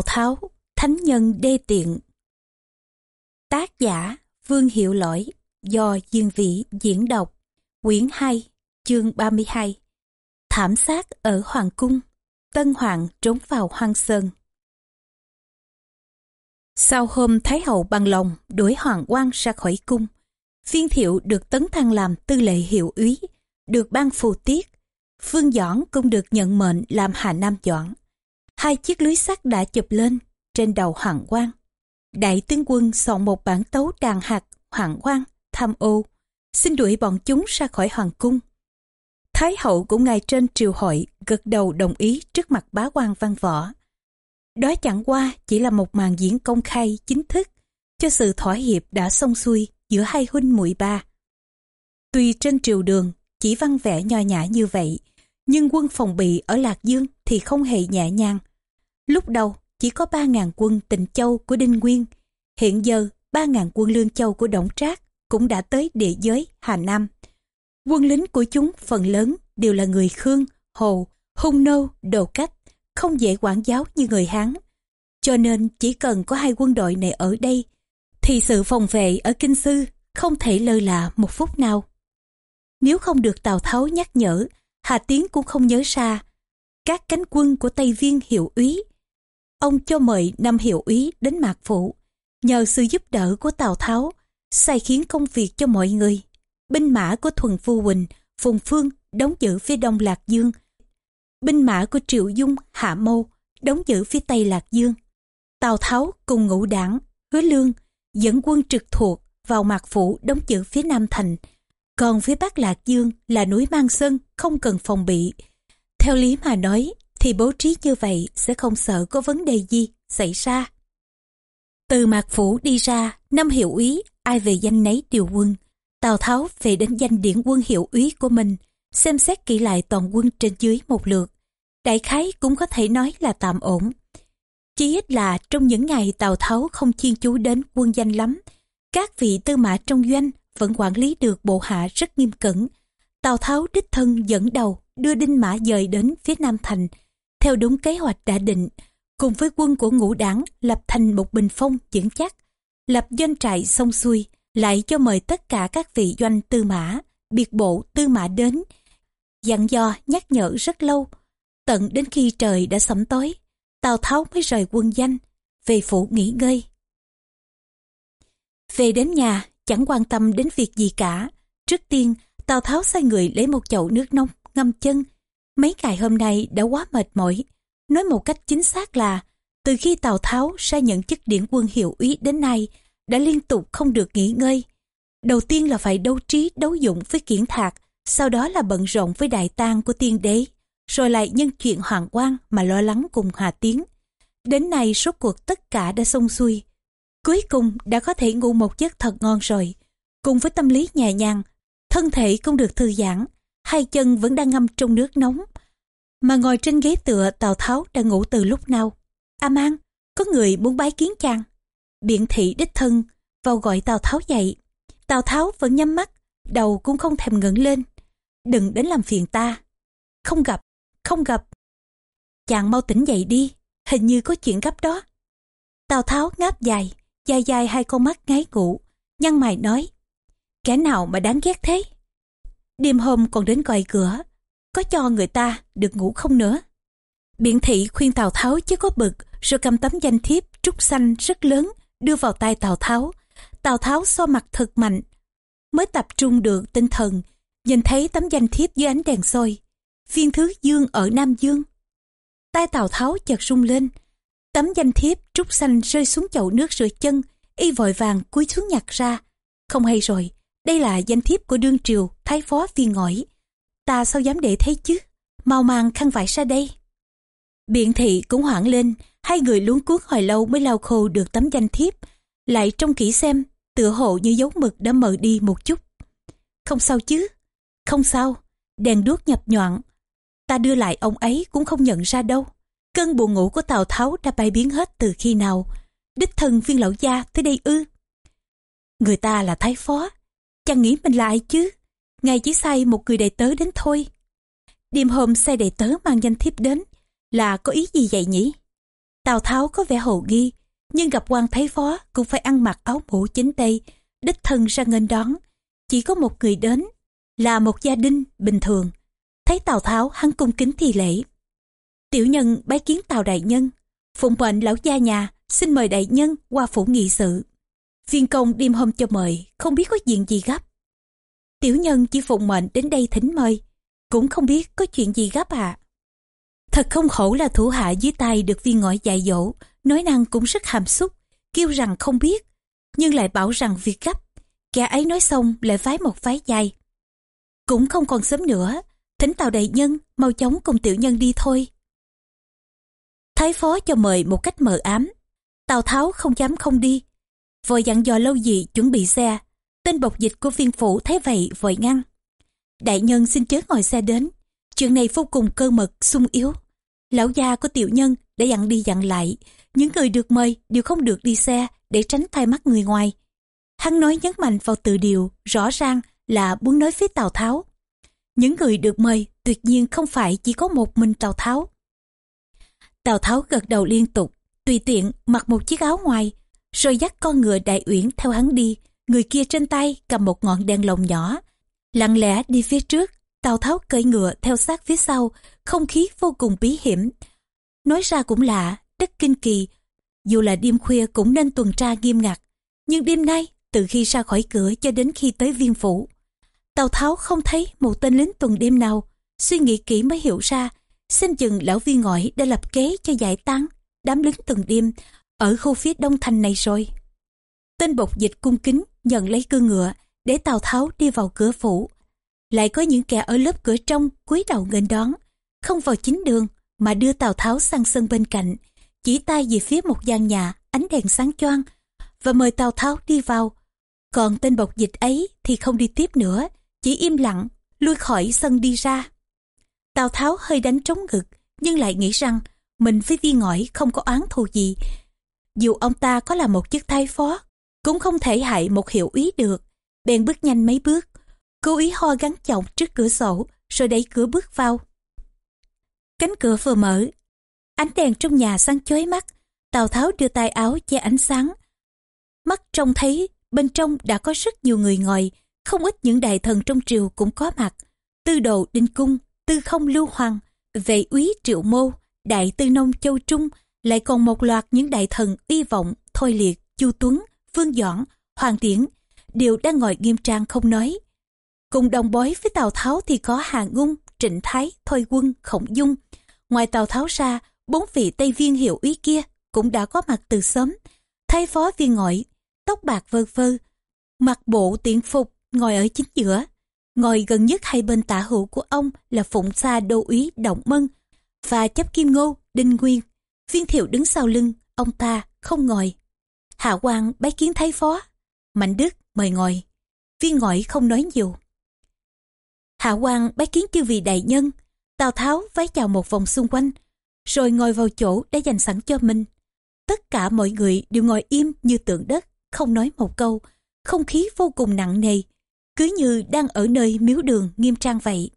Tào Tháo, Thánh Nhân Đê Tiện. Tác giả Vương Hiệu Lỗi do Dương Vĩ diễn đọc. Quyển 2, chương 32 Thảm sát ở Hoàng Cung Tân Hoàng trốn vào Hoang Sơn. Sau hôm Thái Hậu bằng lòng đuổi Hoàng quan ra khỏi cung Viên thiệu được tấn thăng làm tư lệ hiệu úy được ban phù tiết Phương Doãn cũng được nhận mệnh làm Hà Nam Doãn hai chiếc lưới sắt đã chụp lên trên đầu Hoàng Quang. Đại tướng quân soạn một bản tấu đàn hạt Hoàng Quang, tham ô, xin đuổi bọn chúng ra khỏi Hoàng cung. Thái hậu cũng ngay trên triều hội gật đầu đồng ý trước mặt bá quan văn võ. Đó chẳng qua chỉ là một màn diễn công khai chính thức cho sự thỏa hiệp đã xong xuôi giữa hai huynh muội ba. Tuy trên triều đường chỉ văn vẻ nho nhã như vậy, nhưng quân phòng bị ở Lạc Dương thì không hề nhẹ nhàng. Lúc đầu chỉ có 3.000 quân Tịnh Châu của Đinh Nguyên, hiện giờ 3.000 quân Lương Châu của Đổng Trác cũng đã tới địa giới Hà Nam. Quân lính của chúng phần lớn đều là người Khương, Hồ, hung nô, đồ cách, không dễ quản giáo như người Hán. Cho nên chỉ cần có hai quân đội này ở đây, thì sự phòng vệ ở Kinh Sư không thể lơ là một phút nào. Nếu không được Tào Tháo nhắc nhở, Hà Tiến cũng không nhớ ra. Các cánh quân của Tây Viên hiệu úy ông cho mời năm hiệu úy đến mạc phụ nhờ sự giúp đỡ của tào tháo, sai khiến công việc cho mọi người. Binh mã của thuần phu huỳnh phùng phương đóng giữ phía đông lạc dương. Binh mã của triệu dung, hạ mâu đóng giữ phía tây lạc dương. Tào tháo cùng ngũ đảng, hứa lương dẫn quân trực thuộc vào mạc phủ đóng giữ phía nam thành. Còn phía bắc lạc dương là núi mang sơn không cần phòng bị. Theo lý mà nói thì bố trí như vậy sẽ không sợ có vấn đề gì xảy ra. Từ mạc phủ đi ra, năm hiệu úy, ai về danh nấy điều quân. Tào Tháo về đến danh điển quân hiệu úy của mình, xem xét kỹ lại toàn quân trên dưới một lượt. Đại khái cũng có thể nói là tạm ổn. Chỉ ít là trong những ngày Tào Tháo không chiên chú đến quân danh lắm, các vị tư mã trong doanh vẫn quản lý được bộ hạ rất nghiêm cẩn. Tào Tháo đích thân dẫn đầu đưa đinh mã dời đến phía Nam Thành, theo đúng kế hoạch đã định, cùng với quân của ngũ đảng lập thành một bình phong vững chắc, lập doanh trại xong xuôi, lại cho mời tất cả các vị doanh tư mã, biệt bộ tư mã đến, dặn dò nhắc nhở rất lâu, tận đến khi trời đã sẩm tối, Tào Tháo mới rời quân danh, về phủ nghỉ ngơi. Về đến nhà, chẳng quan tâm đến việc gì cả. Trước tiên, Tào Tháo sai người lấy một chậu nước nóng, ngâm chân, Mấy ngày hôm nay đã quá mệt mỏi. Nói một cách chính xác là, từ khi Tào Tháo sai nhận chức điển quân hiệu úy đến nay, đã liên tục không được nghỉ ngơi. Đầu tiên là phải đấu trí đấu dụng với kiển thạc, sau đó là bận rộn với đại tang của tiên đế, rồi lại nhân chuyện hoàng quan mà lo lắng cùng Hà Tiến. Đến nay số cuộc tất cả đã xong xuôi. Cuối cùng đã có thể ngủ một giấc thật ngon rồi. Cùng với tâm lý nhẹ nhàng, thân thể cũng được thư giãn, hai chân vẫn đang ngâm trong nước nóng. Mà ngồi trên ghế tựa Tào Tháo đang ngủ từ lúc nào. A mang, có người muốn bái kiến chàng. Biện thị đích thân vào gọi Tào Tháo dậy. Tào Tháo vẫn nhắm mắt, đầu cũng không thèm ngẩng lên. Đừng đến làm phiền ta. Không gặp, không gặp. Chàng mau tỉnh dậy đi, hình như có chuyện gấp đó. Tào Tháo ngáp dài, dài dài hai con mắt ngáy ngủ, nhăn mày nói. Kẻ nào mà đáng ghét thế? Đêm hôm còn đến coi cửa, có cho người ta được ngủ không nữa. Biện thị khuyên Tào Tháo chứ có bực, rồi cầm tấm danh thiếp trúc xanh rất lớn đưa vào tay Tào Tháo. Tào Tháo so mặt thật mạnh, mới tập trung được tinh thần, nhìn thấy tấm danh thiếp dưới ánh đèn soi. Viên thứ dương ở Nam Dương. Tay Tào Tháo chợt rung lên, tấm danh thiếp trúc xanh rơi xuống chậu nước rửa chân, y vội vàng cúi xuống nhặt ra. Không hay rồi, đây là danh thiếp của đương triều, thái phó viên ngõi. Ta sao dám để thế chứ? Mau mang khăn vải ra đây. Biện thị cũng hoảng lên, hai người luống cuốc hồi lâu mới lau khô được tấm danh thiếp. Lại trông kỹ xem, tựa hộ như dấu mực đã mờ đi một chút. Không sao chứ? Không sao, đèn đuốc nhập nhọn. Ta đưa lại ông ấy cũng không nhận ra đâu. Cơn buồn ngủ của Tào Tháo đã bay biến hết từ khi nào. Đích thân viên lão gia tới đây ư. Người ta là thái phó, Chàng nghĩ mình là ai chứ? Ngài chỉ sai một người đầy tớ đến thôi. Đêm hôm sai đầy tớ mang danh thiếp đến là có ý gì vậy nhỉ? Tào Tháo có vẻ hồ nghi, nhưng gặp quan thái phó cũng phải ăn mặc áo mũ chính tây, đích thân ra nghênh đón. Chỉ có một người đến, là một gia đình bình thường. Thấy Tào Tháo hắn cung kính thì lễ. Tiểu nhân bái kiến Tào Đại Nhân, phụng mệnh lão gia nhà, xin mời Đại Nhân qua phủ nghị sự. Viên công đêm hôm cho mời, không biết có chuyện gì gấp. Tiểu nhân chỉ phụng mệnh đến đây thỉnh mời, cũng không biết có chuyện gì gấp à. Thật không khổ là thủ hạ dưới tay được viên ngõi dạy dỗ, nói năng cũng rất hàm xúc, kêu rằng không biết, nhưng lại bảo rằng việc gấp. Kẻ ấy nói xong lại phái một phái dài. Cũng không còn sớm nữa, thỉnh tàu đại nhân, mau chóng cùng tiểu nhân đi thôi. Thái phó cho mời một cách mờ ám. Tào Tháo không dám không đi. Vội dặn dò lâu gì chuẩn bị xe. Tên bộc dịch của viên phủ thấy vậy vội ngăn. Đại nhân xin chớ ngồi xe đến. Chuyện này vô cùng cơ mật, sung yếu. Lão gia của tiểu nhân đã dặn đi dặn lại. Những người được mời đều không được đi xe để tránh thay mắt người ngoài. Hắn nói nhấn mạnh vào từ điều, rõ ràng là muốn nói với Tào Tháo. Những người được mời tuyệt nhiên không phải chỉ có một mình Tào Tháo. Tào Tháo gật đầu liên tục, tùy tiện mặc một chiếc áo ngoài, rồi dắt con ngựa đại uyển theo hắn đi. Người kia trên tay cầm một ngọn đèn lồng nhỏ, lặng lẽ đi phía trước. Tào Tháo cởi ngựa theo sát phía sau, không khí vô cùng bí hiểm. Nói ra cũng lạ, đất kinh kỳ, dù là đêm khuya cũng nên tuần tra nghiêm ngặt. Nhưng đêm nay, từ khi ra khỏi cửa cho đến khi tới viên phủ, Tào Tháo không thấy một tên lính tuần đêm nào, suy nghĩ kỹ mới hiểu ra, xem chừng lão viên ngõi đã lập kế cho giải tán đám lính tuần đêm ở khu phía đông thành này rồi. Tên bộc dịch cung kính nhận lấy cương ngựa để Tào Tháo đi vào cửa phủ. Lại có những kẻ ở lớp cửa trong cúi đầu nghênh đón, không vào chính đường mà đưa Tào Tháo sang sân bên cạnh, chỉ tay về phía một gian nhà ánh đèn sáng choang và mời Tào Tháo đi vào. Còn tên bộc dịch ấy thì không đi tiếp nữa, chỉ im lặng, lui khỏi sân đi ra. Tào Tháo hơi đánh trống ngực, nhưng lại nghĩ rằng mình với viên ngõi không có oán thù gì. Dù ông ta có là một chức thái phó, cũng không thể hại một hiệu úy được. Bèn bước nhanh mấy bước, cố ý ho gắn chồng trước cửa sổ, rồi đẩy cửa bước vào. Cánh cửa vừa mở, ánh đèn trong nhà sáng chói mắt, Tào Tháo đưa tay áo che ánh sáng. Mắt trông thấy bên trong đã có rất nhiều người ngồi, không ít những đại thần trong triều cũng có mặt. Tư đồ Đinh Cung, Tư Không Lưu Hoàng, Vệ úy Triệu Mô, Đại Tư Nông Châu Trung, lại còn một loạt những đại thần uy vọng, Thôi Liệt, Chu Tuấn, Vương Doãn, Hoàng tiễn đều đang ngồi nghiêm trang không nói. Cùng đồng bói với Tào Tháo thì có Hà Ngung, Trịnh Thái, Thôi Quân, Khổng Dung. Ngoài Tào Tháo ra, bốn vị Tây Viên hiệu úy kia cũng đã có mặt từ sớm. Thay phó viên ngồi tóc bạc vơ vơ, mặc bộ tiện phục, ngồi ở chính giữa. Ngồi gần nhất hai bên tả hữu của ông là Phụng xa Đô úy Động Mân và chấp Kim Ngô, Đinh Nguyên. Viên thiệu đứng sau lưng, ông ta không ngồi. Hạ quan bái kiến thái phó. Mạnh Đức mời ngồi. Viên ngõi không nói nhiều. Hạ quan bái kiến chư vị đại nhân. Tào Tháo vái chào một vòng xung quanh, rồi ngồi vào chỗ đã dành sẵn cho mình. Tất cả mọi người đều ngồi im như tượng đất, không nói một câu. Không khí vô cùng nặng nề, cứ như đang ở nơi miếu đường nghiêm trang vậy.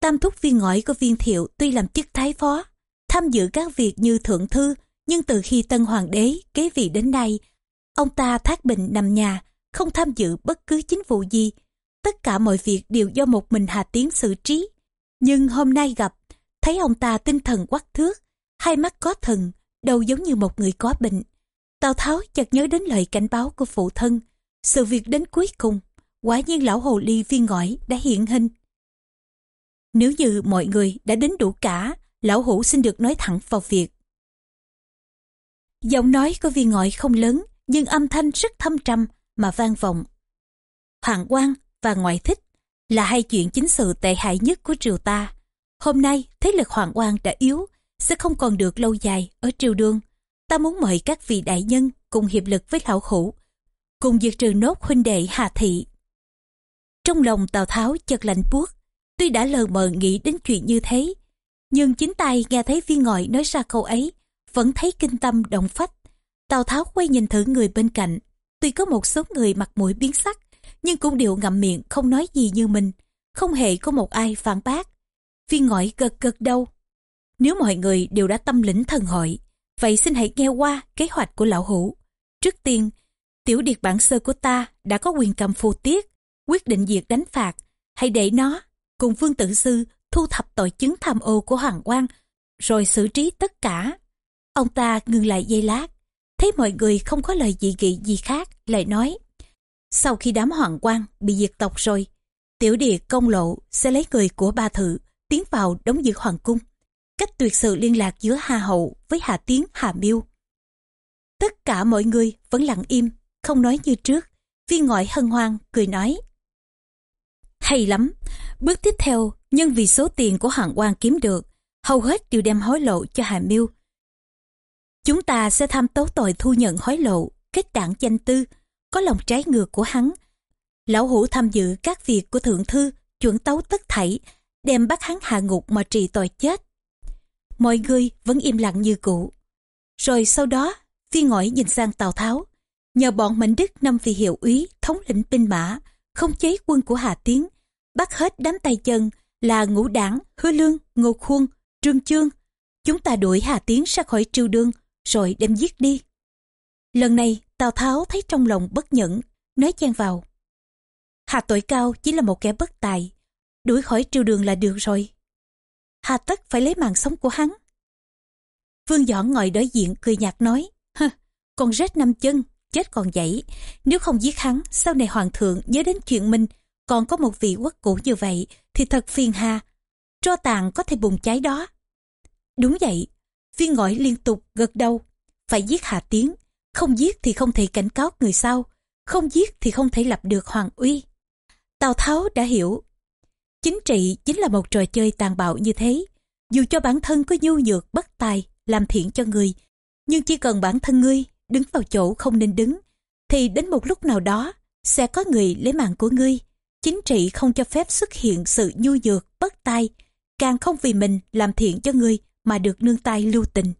Tam thúc viên ngõi của viên thiệu tuy làm chức thái phó, tham dự các việc như thượng thư, nhưng từ khi tân hoàng đế kế vị đến nay, ông ta thác bệnh nằm nhà, không tham dự bất cứ chính vụ gì. Tất cả mọi việc đều do một mình Hà Tiến xử trí. Nhưng hôm nay gặp, thấy ông ta tinh thần quắc thước, hai mắt có thần, đầu giống như một người có bệnh. Tào Tháo chợt nhớ đến lời cảnh báo của phụ thân. Sự việc đến cuối cùng, quả nhiên lão hồ ly viên ngõi đã hiện hình. Nếu như mọi người đã đến đủ cả, lão hủ xin được nói thẳng vào việc. Giọng nói của viên ngõi không lớn, nhưng âm thanh rất thâm trầm mà vang vọng. Hoàng quan và ngoại thích là hai chuyện chính sự tệ hại nhất của triều ta. Hôm nay, thế lực hoàng quan đã yếu, sẽ không còn được lâu dài ở triều đương. Ta muốn mời các vị đại nhân cùng hiệp lực với lão hủ, cùng diệt trừ nốt huynh đệ Hà Thị. Trong lòng Tào Tháo chợt lạnh buốt, tuy đã lờ mờ nghĩ đến chuyện như thế, nhưng chính tay nghe thấy viên ngọi nói ra câu ấy, vẫn thấy kinh tâm động phách. Tào Tháo quay nhìn thử người bên cạnh, tuy có một số người mặt mũi biến sắc, nhưng cũng đều ngậm miệng không nói gì như mình, không hề có một ai phản bác. Viên ngọi gật gật đầu. Nếu mọi người đều đã tâm lĩnh thần hội, Vậy xin hãy nghe qua kế hoạch của lão hữu. Trước tiên, tiểu điệt bản sơ của ta đã có quyền cầm phù tiết, quyết định việc đánh phạt. Hãy để nó cùng vương tử sư thu thập tội chứng tham ô của hoàng quan, rồi xử trí tất cả. Ông ta ngừng lại giây lát, thấy mọi người không có lời dị nghị gì khác, lại nói. Sau khi đám hoàng quan bị diệt tộc rồi, tiểu địa công lộ sẽ lấy người của ba thự tiến vào đóng giữ hoàng cung cách tuyệt sự liên lạc giữa Hà Hậu với Hà Tiến, Hà Miêu. Tất cả mọi người vẫn lặng im, không nói như trước. Viên ngoại hân hoan, cười nói. Hay lắm, bước tiếp theo, nhưng vì số tiền của hạng quan kiếm được, hầu hết đều đem hối lộ cho Hà Miêu. Chúng ta sẽ tham tố tội thu nhận hối lộ, kết đảng danh tư, có lòng trái ngược của hắn. Lão hủ tham dự các việc của thượng thư, chuẩn tấu tất thảy, đem bắt hắn hạ ngục mà trị tội chết mọi người vẫn im lặng như cũ. Rồi sau đó, phi ngõi nhìn sang Tào Tháo, nhờ bọn Mệnh Đức năm vị hiệu úy thống lĩnh binh mã, không chế quân của Hà Tiến, bắt hết đám tay chân là ngũ đảng, hứa lương, ngô khuôn, trương chương. Chúng ta đuổi Hà Tiến ra khỏi triều đương, rồi đem giết đi. Lần này, Tào Tháo thấy trong lòng bất nhẫn, nói chen vào. Hà tội cao chỉ là một kẻ bất tài, đuổi khỏi triều đường là được rồi hà tất phải lấy mạng sống của hắn. Vương Dõn ngồi đối diện cười nhạt nói, còn con rết năm chân, chết còn dậy. Nếu không giết hắn, sau này hoàng thượng nhớ đến chuyện mình còn có một vị quốc cũ như vậy thì thật phiền hà. Tro tàn có thể bùng cháy đó. Đúng vậy, viên ngõi liên tục gật đầu. Phải giết Hà Tiến, không giết thì không thể cảnh cáo người sau, không giết thì không thể lập được hoàng uy. Tào Tháo đã hiểu Chính trị chính là một trò chơi tàn bạo như thế. Dù cho bản thân có nhu nhược bất tài, làm thiện cho người, nhưng chỉ cần bản thân ngươi đứng vào chỗ không nên đứng, thì đến một lúc nào đó sẽ có người lấy mạng của ngươi. Chính trị không cho phép xuất hiện sự nhu nhược, bất tai, càng không vì mình làm thiện cho ngươi mà được nương tay lưu tình.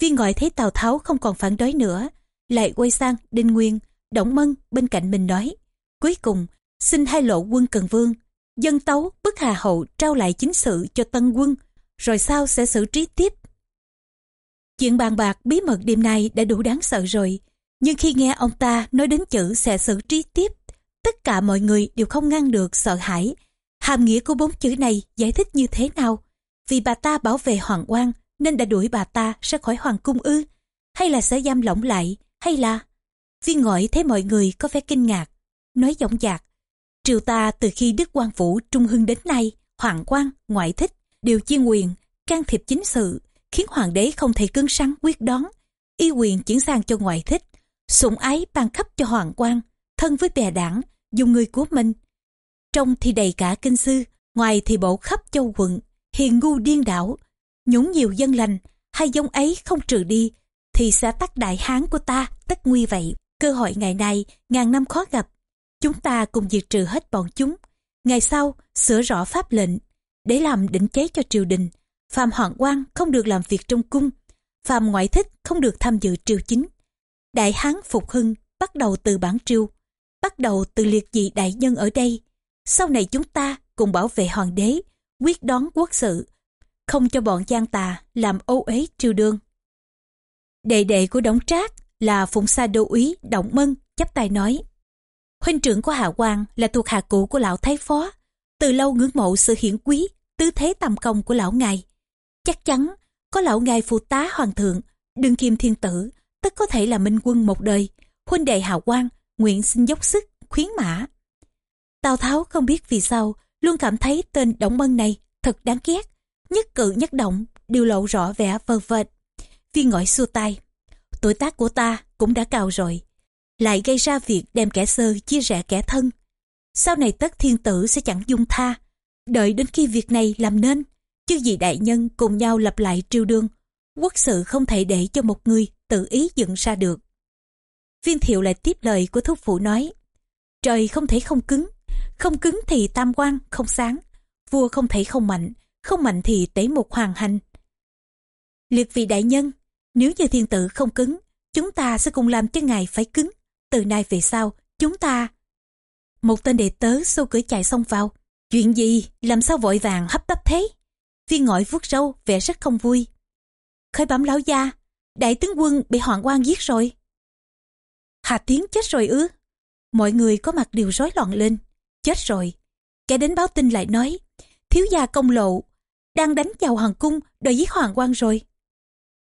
Viên ngoại thấy Tào Tháo không còn phản đối nữa, lại quay sang Đinh Nguyên, Đổng Mân bên cạnh mình nói. Cuối cùng, xin hai lộ quân Cần Vương dân tấu bức hà hậu trao lại chính sự cho tân quân rồi sau sẽ xử trí tiếp chuyện bàn bạc bí mật đêm nay đã đủ đáng sợ rồi nhưng khi nghe ông ta nói đến chữ sẽ xử trí tiếp tất cả mọi người đều không ngăn được sợ hãi. Hàm nghĩa của bốn chữ này giải thích như thế nào? Vì bà ta bảo vệ hoàng quan nên đã đuổi bà ta ra khỏi hoàng cung ư? Hay là sẽ giam lỏng lại? Hay là? Viên ngõi thấy mọi người có vẻ kinh ngạc nói giọng dạc. Triều ta từ khi Đức Quang Vũ Trung Hưng đến nay, Hoàng quan, ngoại thích, đều chiên quyền, can thiệp chính sự, khiến Hoàng đế không thể cứng rắn quyết đoán, y quyền chuyển sang cho ngoại thích, sủng ái ban khắp cho Hoàng quan, thân với bè đảng, dùng người của mình. Trong thì đầy cả kinh sư, ngoài thì bộ khắp châu quận, hiền ngu điên đảo, nhũng nhiều dân lành, hai giống ấy không trừ đi, thì sẽ tắt đại hán của ta tất nguy vậy. Cơ hội ngày nay, ngàn năm khó gặp, Chúng ta cùng diệt trừ hết bọn chúng. Ngày sau, sửa rõ pháp lệnh, để làm định chế cho triều đình. Phạm hoàng quan không được làm việc trong cung. Phạm ngoại thích không được tham dự triều chính. Đại Hán Phục Hưng bắt đầu từ bản triều, bắt đầu từ liệt dị đại nhân ở đây. Sau này chúng ta cùng bảo vệ hoàng đế, quyết đoán quốc sự, không cho bọn gian tà làm ô uế triều đương. Đệ đệ của Đổng Trác là Phụng Sa Đô úy Động Mân chắp tay nói huynh trưởng của Hạ Quang là thuộc hạ cũ của lão Thái Phó, từ lâu ngưỡng mộ sự hiển quý, tứ thế tầm công của lão ngài. Chắc chắn, có lão ngài phụ tá hoàng thượng, đương kim thiên tử, tất có thể là minh quân một đời. Huynh đệ Hạ Quang nguyện xin dốc sức, khuyến mã. Tào Tháo không biết vì sao, luôn cảm thấy tên Đổng Mân này thật đáng ghét. Nhất cử nhất động, đều lộ rõ vẻ vờ vệt. Viên ngõi xua tay. Tuổi tác của ta cũng đã cao rồi lại gây ra việc đem kẻ sơ chia rẽ kẻ thân. Sau này tất thiên tử sẽ chẳng dung tha, đợi đến khi việc này làm nên, chứ gì đại nhân cùng nhau lập lại triều đương, quốc sự không thể để cho một người tự ý dựng ra được. Viên thiệu lại tiếp lời của thúc phụ nói, trời không thể không cứng, không cứng thì tam quan không sáng, vua không thể không mạnh, không mạnh thì tế một hoàng hành. Liệt vị đại nhân, nếu như thiên tử không cứng, chúng ta sẽ cùng làm cho ngài phải cứng. Từ nay về sau chúng ta một tên đệ tớ xô cửa chạy xông vào. Chuyện gì? Làm sao vội vàng hấp tấp thế? Viên ngõi vuốt râu vẻ rất không vui. Khởi bẩm lão gia đại tướng quân bị hoàng quan giết rồi. Hà Tiến chết rồi ư? Mọi người có mặt đều rối loạn lên. Chết rồi. Kẻ đến báo tin lại nói, thiếu gia công lộ, đang đánh vào hoàng cung đòi giết hoàng quan rồi.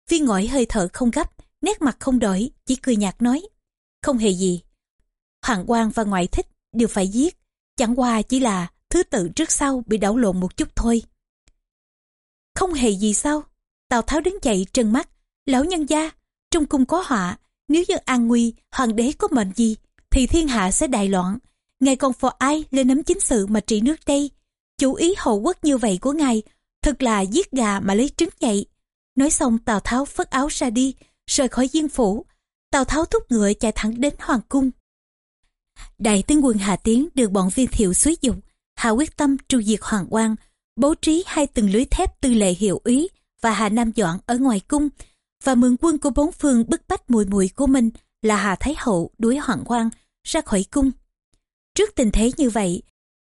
Viên ngõi hơi thở không gấp, nét mặt không đổi, chỉ cười nhạt nói. Không hề gì. Hoàng quan và ngoại thích đều phải giết. Chẳng qua chỉ là thứ tự trước sau bị đảo lộn một chút thôi. Không hề gì sao? Tào Tháo đứng dậy trừng mắt. Lão nhân gia, trong cung có họa. Nếu như an nguy, hoàng đế có mệnh gì, thì thiên hạ sẽ đại loạn. Ngài còn phò ai lên nắm chính sự mà trị nước đây? Chủ ý hậu quốc như vậy của ngài, thật là giết gà mà lấy trứng nhạy. Nói xong Tào Tháo phất áo ra đi, rời khỏi diên phủ. Tào Tháo thúc ngựa chạy thẳng đến hoàng cung. Đại tướng quân Hà Tiến được bọn viên thiệu xúi dục, Hà quyết tâm tru diệt hoàng quan, bố trí hai tầng lưới thép tư lệ hiệu úy và Hà Nam Doãn ở ngoài cung, và mượn quân của bốn phương bức bách mùi mùi của mình là Hà Thái Hậu đuổi hoàng quan ra khỏi cung. Trước tình thế như vậy,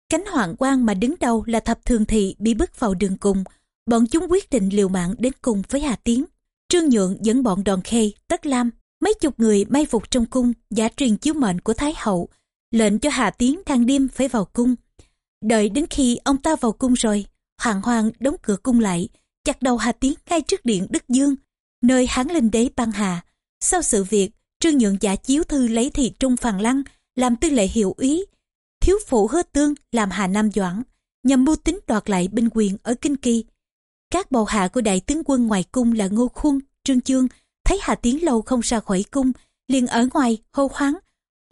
cánh hoàng quan mà đứng đầu là thập thường thị bị bức vào đường cùng, bọn chúng quyết định liều mạng đến cùng với Hà Tiến. Trương Nhượng dẫn bọn đòn khê, tất lam, mấy chục người may phục trong cung giả truyền chiếu mệnh của Thái Hậu, lệnh cho Hà Tiến đang đêm phải vào cung. Đợi đến khi ông ta vào cung rồi, Hoàng Hoàng đóng cửa cung lại, chặt đầu Hà Tiến ngay trước điện Đức Dương, nơi hán linh đế băng hà. Sau sự việc, Trương Nhượng giả chiếu thư lấy thị trung phàn lăng, làm tư lệ hiệu úy, thiếu phụ hứa tương làm Hà Nam Doãn, nhằm mưu tính đoạt lại binh quyền ở Kinh Kỳ. Các bầu hạ của đại tướng quân ngoài cung là Ngô Khuôn, Trương Chương, thấy Hà Tiến lâu không ra khỏi cung, liền ở ngoài hô hoáng.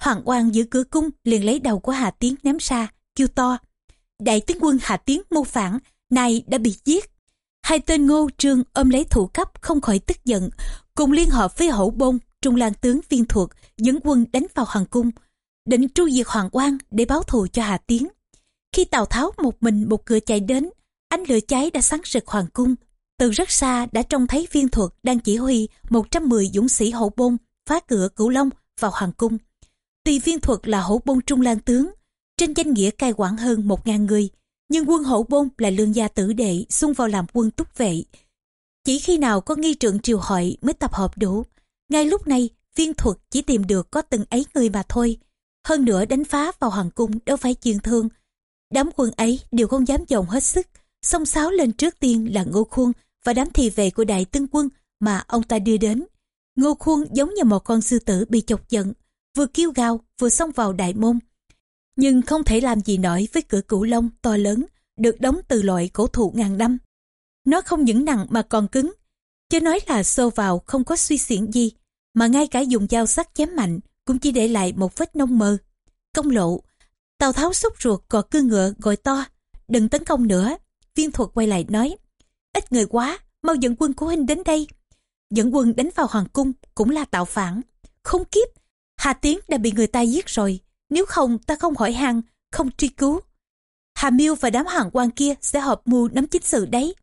Hoàng oan giữ cửa cung liền lấy đầu của Hà Tiến ném ra, kêu to. Đại tướng quân Hà Tiến mưu phản, nay đã bị giết. Hai tên Ngô Trương ôm lấy thủ cấp không khỏi tức giận, cùng liên hợp với hậu bôn, trung lan tướng viên thuật dẫn quân đánh vào hoàng cung, định tru diệt hoàng quan để báo thù cho Hà Tiến. Khi Tào Tháo một mình một cửa chạy đến, ánh lửa cháy đã sáng rực hoàng cung. Từ rất xa đã trông thấy viên thuật đang chỉ huy 110 dũng sĩ hậu bôn phá cửa cửu long vào hoàng cung. Tuy viên thuật là hậu bôn trung lan tướng, trên danh nghĩa cai quản hơn 1.000 người, nhưng quân hậu bôn là lương gia tử đệ xung vào làm quân túc vệ. Chỉ khi nào có nghi trượng triều hội mới tập hợp đủ. Ngay lúc này, viên thuật chỉ tìm được có từng ấy người mà thôi. Hơn nữa đánh phá vào hoàng cung đâu phải chuyện thương. Đám quân ấy đều không dám dồn hết sức. Xông xáo lên trước tiên là Ngô Khuôn và đám thị vệ của đại tướng quân mà ông ta đưa đến. Ngô Khuôn giống như một con sư tử bị chọc giận, vừa kêu gào vừa xông vào đại môn. Nhưng không thể làm gì nổi với cửa cửu long to lớn, được đóng từ loại cổ thụ ngàn năm. Nó không những nặng mà còn cứng, chứ nói là xô vào không có suy xiển gì, mà ngay cả dùng dao sắc chém mạnh cũng chỉ để lại một vết nông mờ. Công lộ, Tào Tháo xúc ruột gọt cưa ngựa gọi to, đừng tấn công nữa. Viên thuật quay lại nói, ít người quá, mau dẫn quân của huynh đến đây. Dẫn quân đánh vào hoàng cung cũng là tạo phản. Không kiếp, Hà Tiến đã bị người ta giết rồi, nếu không ta không hỏi hàng, không truy cứu. Hà Miêu và đám hoàng quan kia sẽ họp mưu nắm chính sự đấy.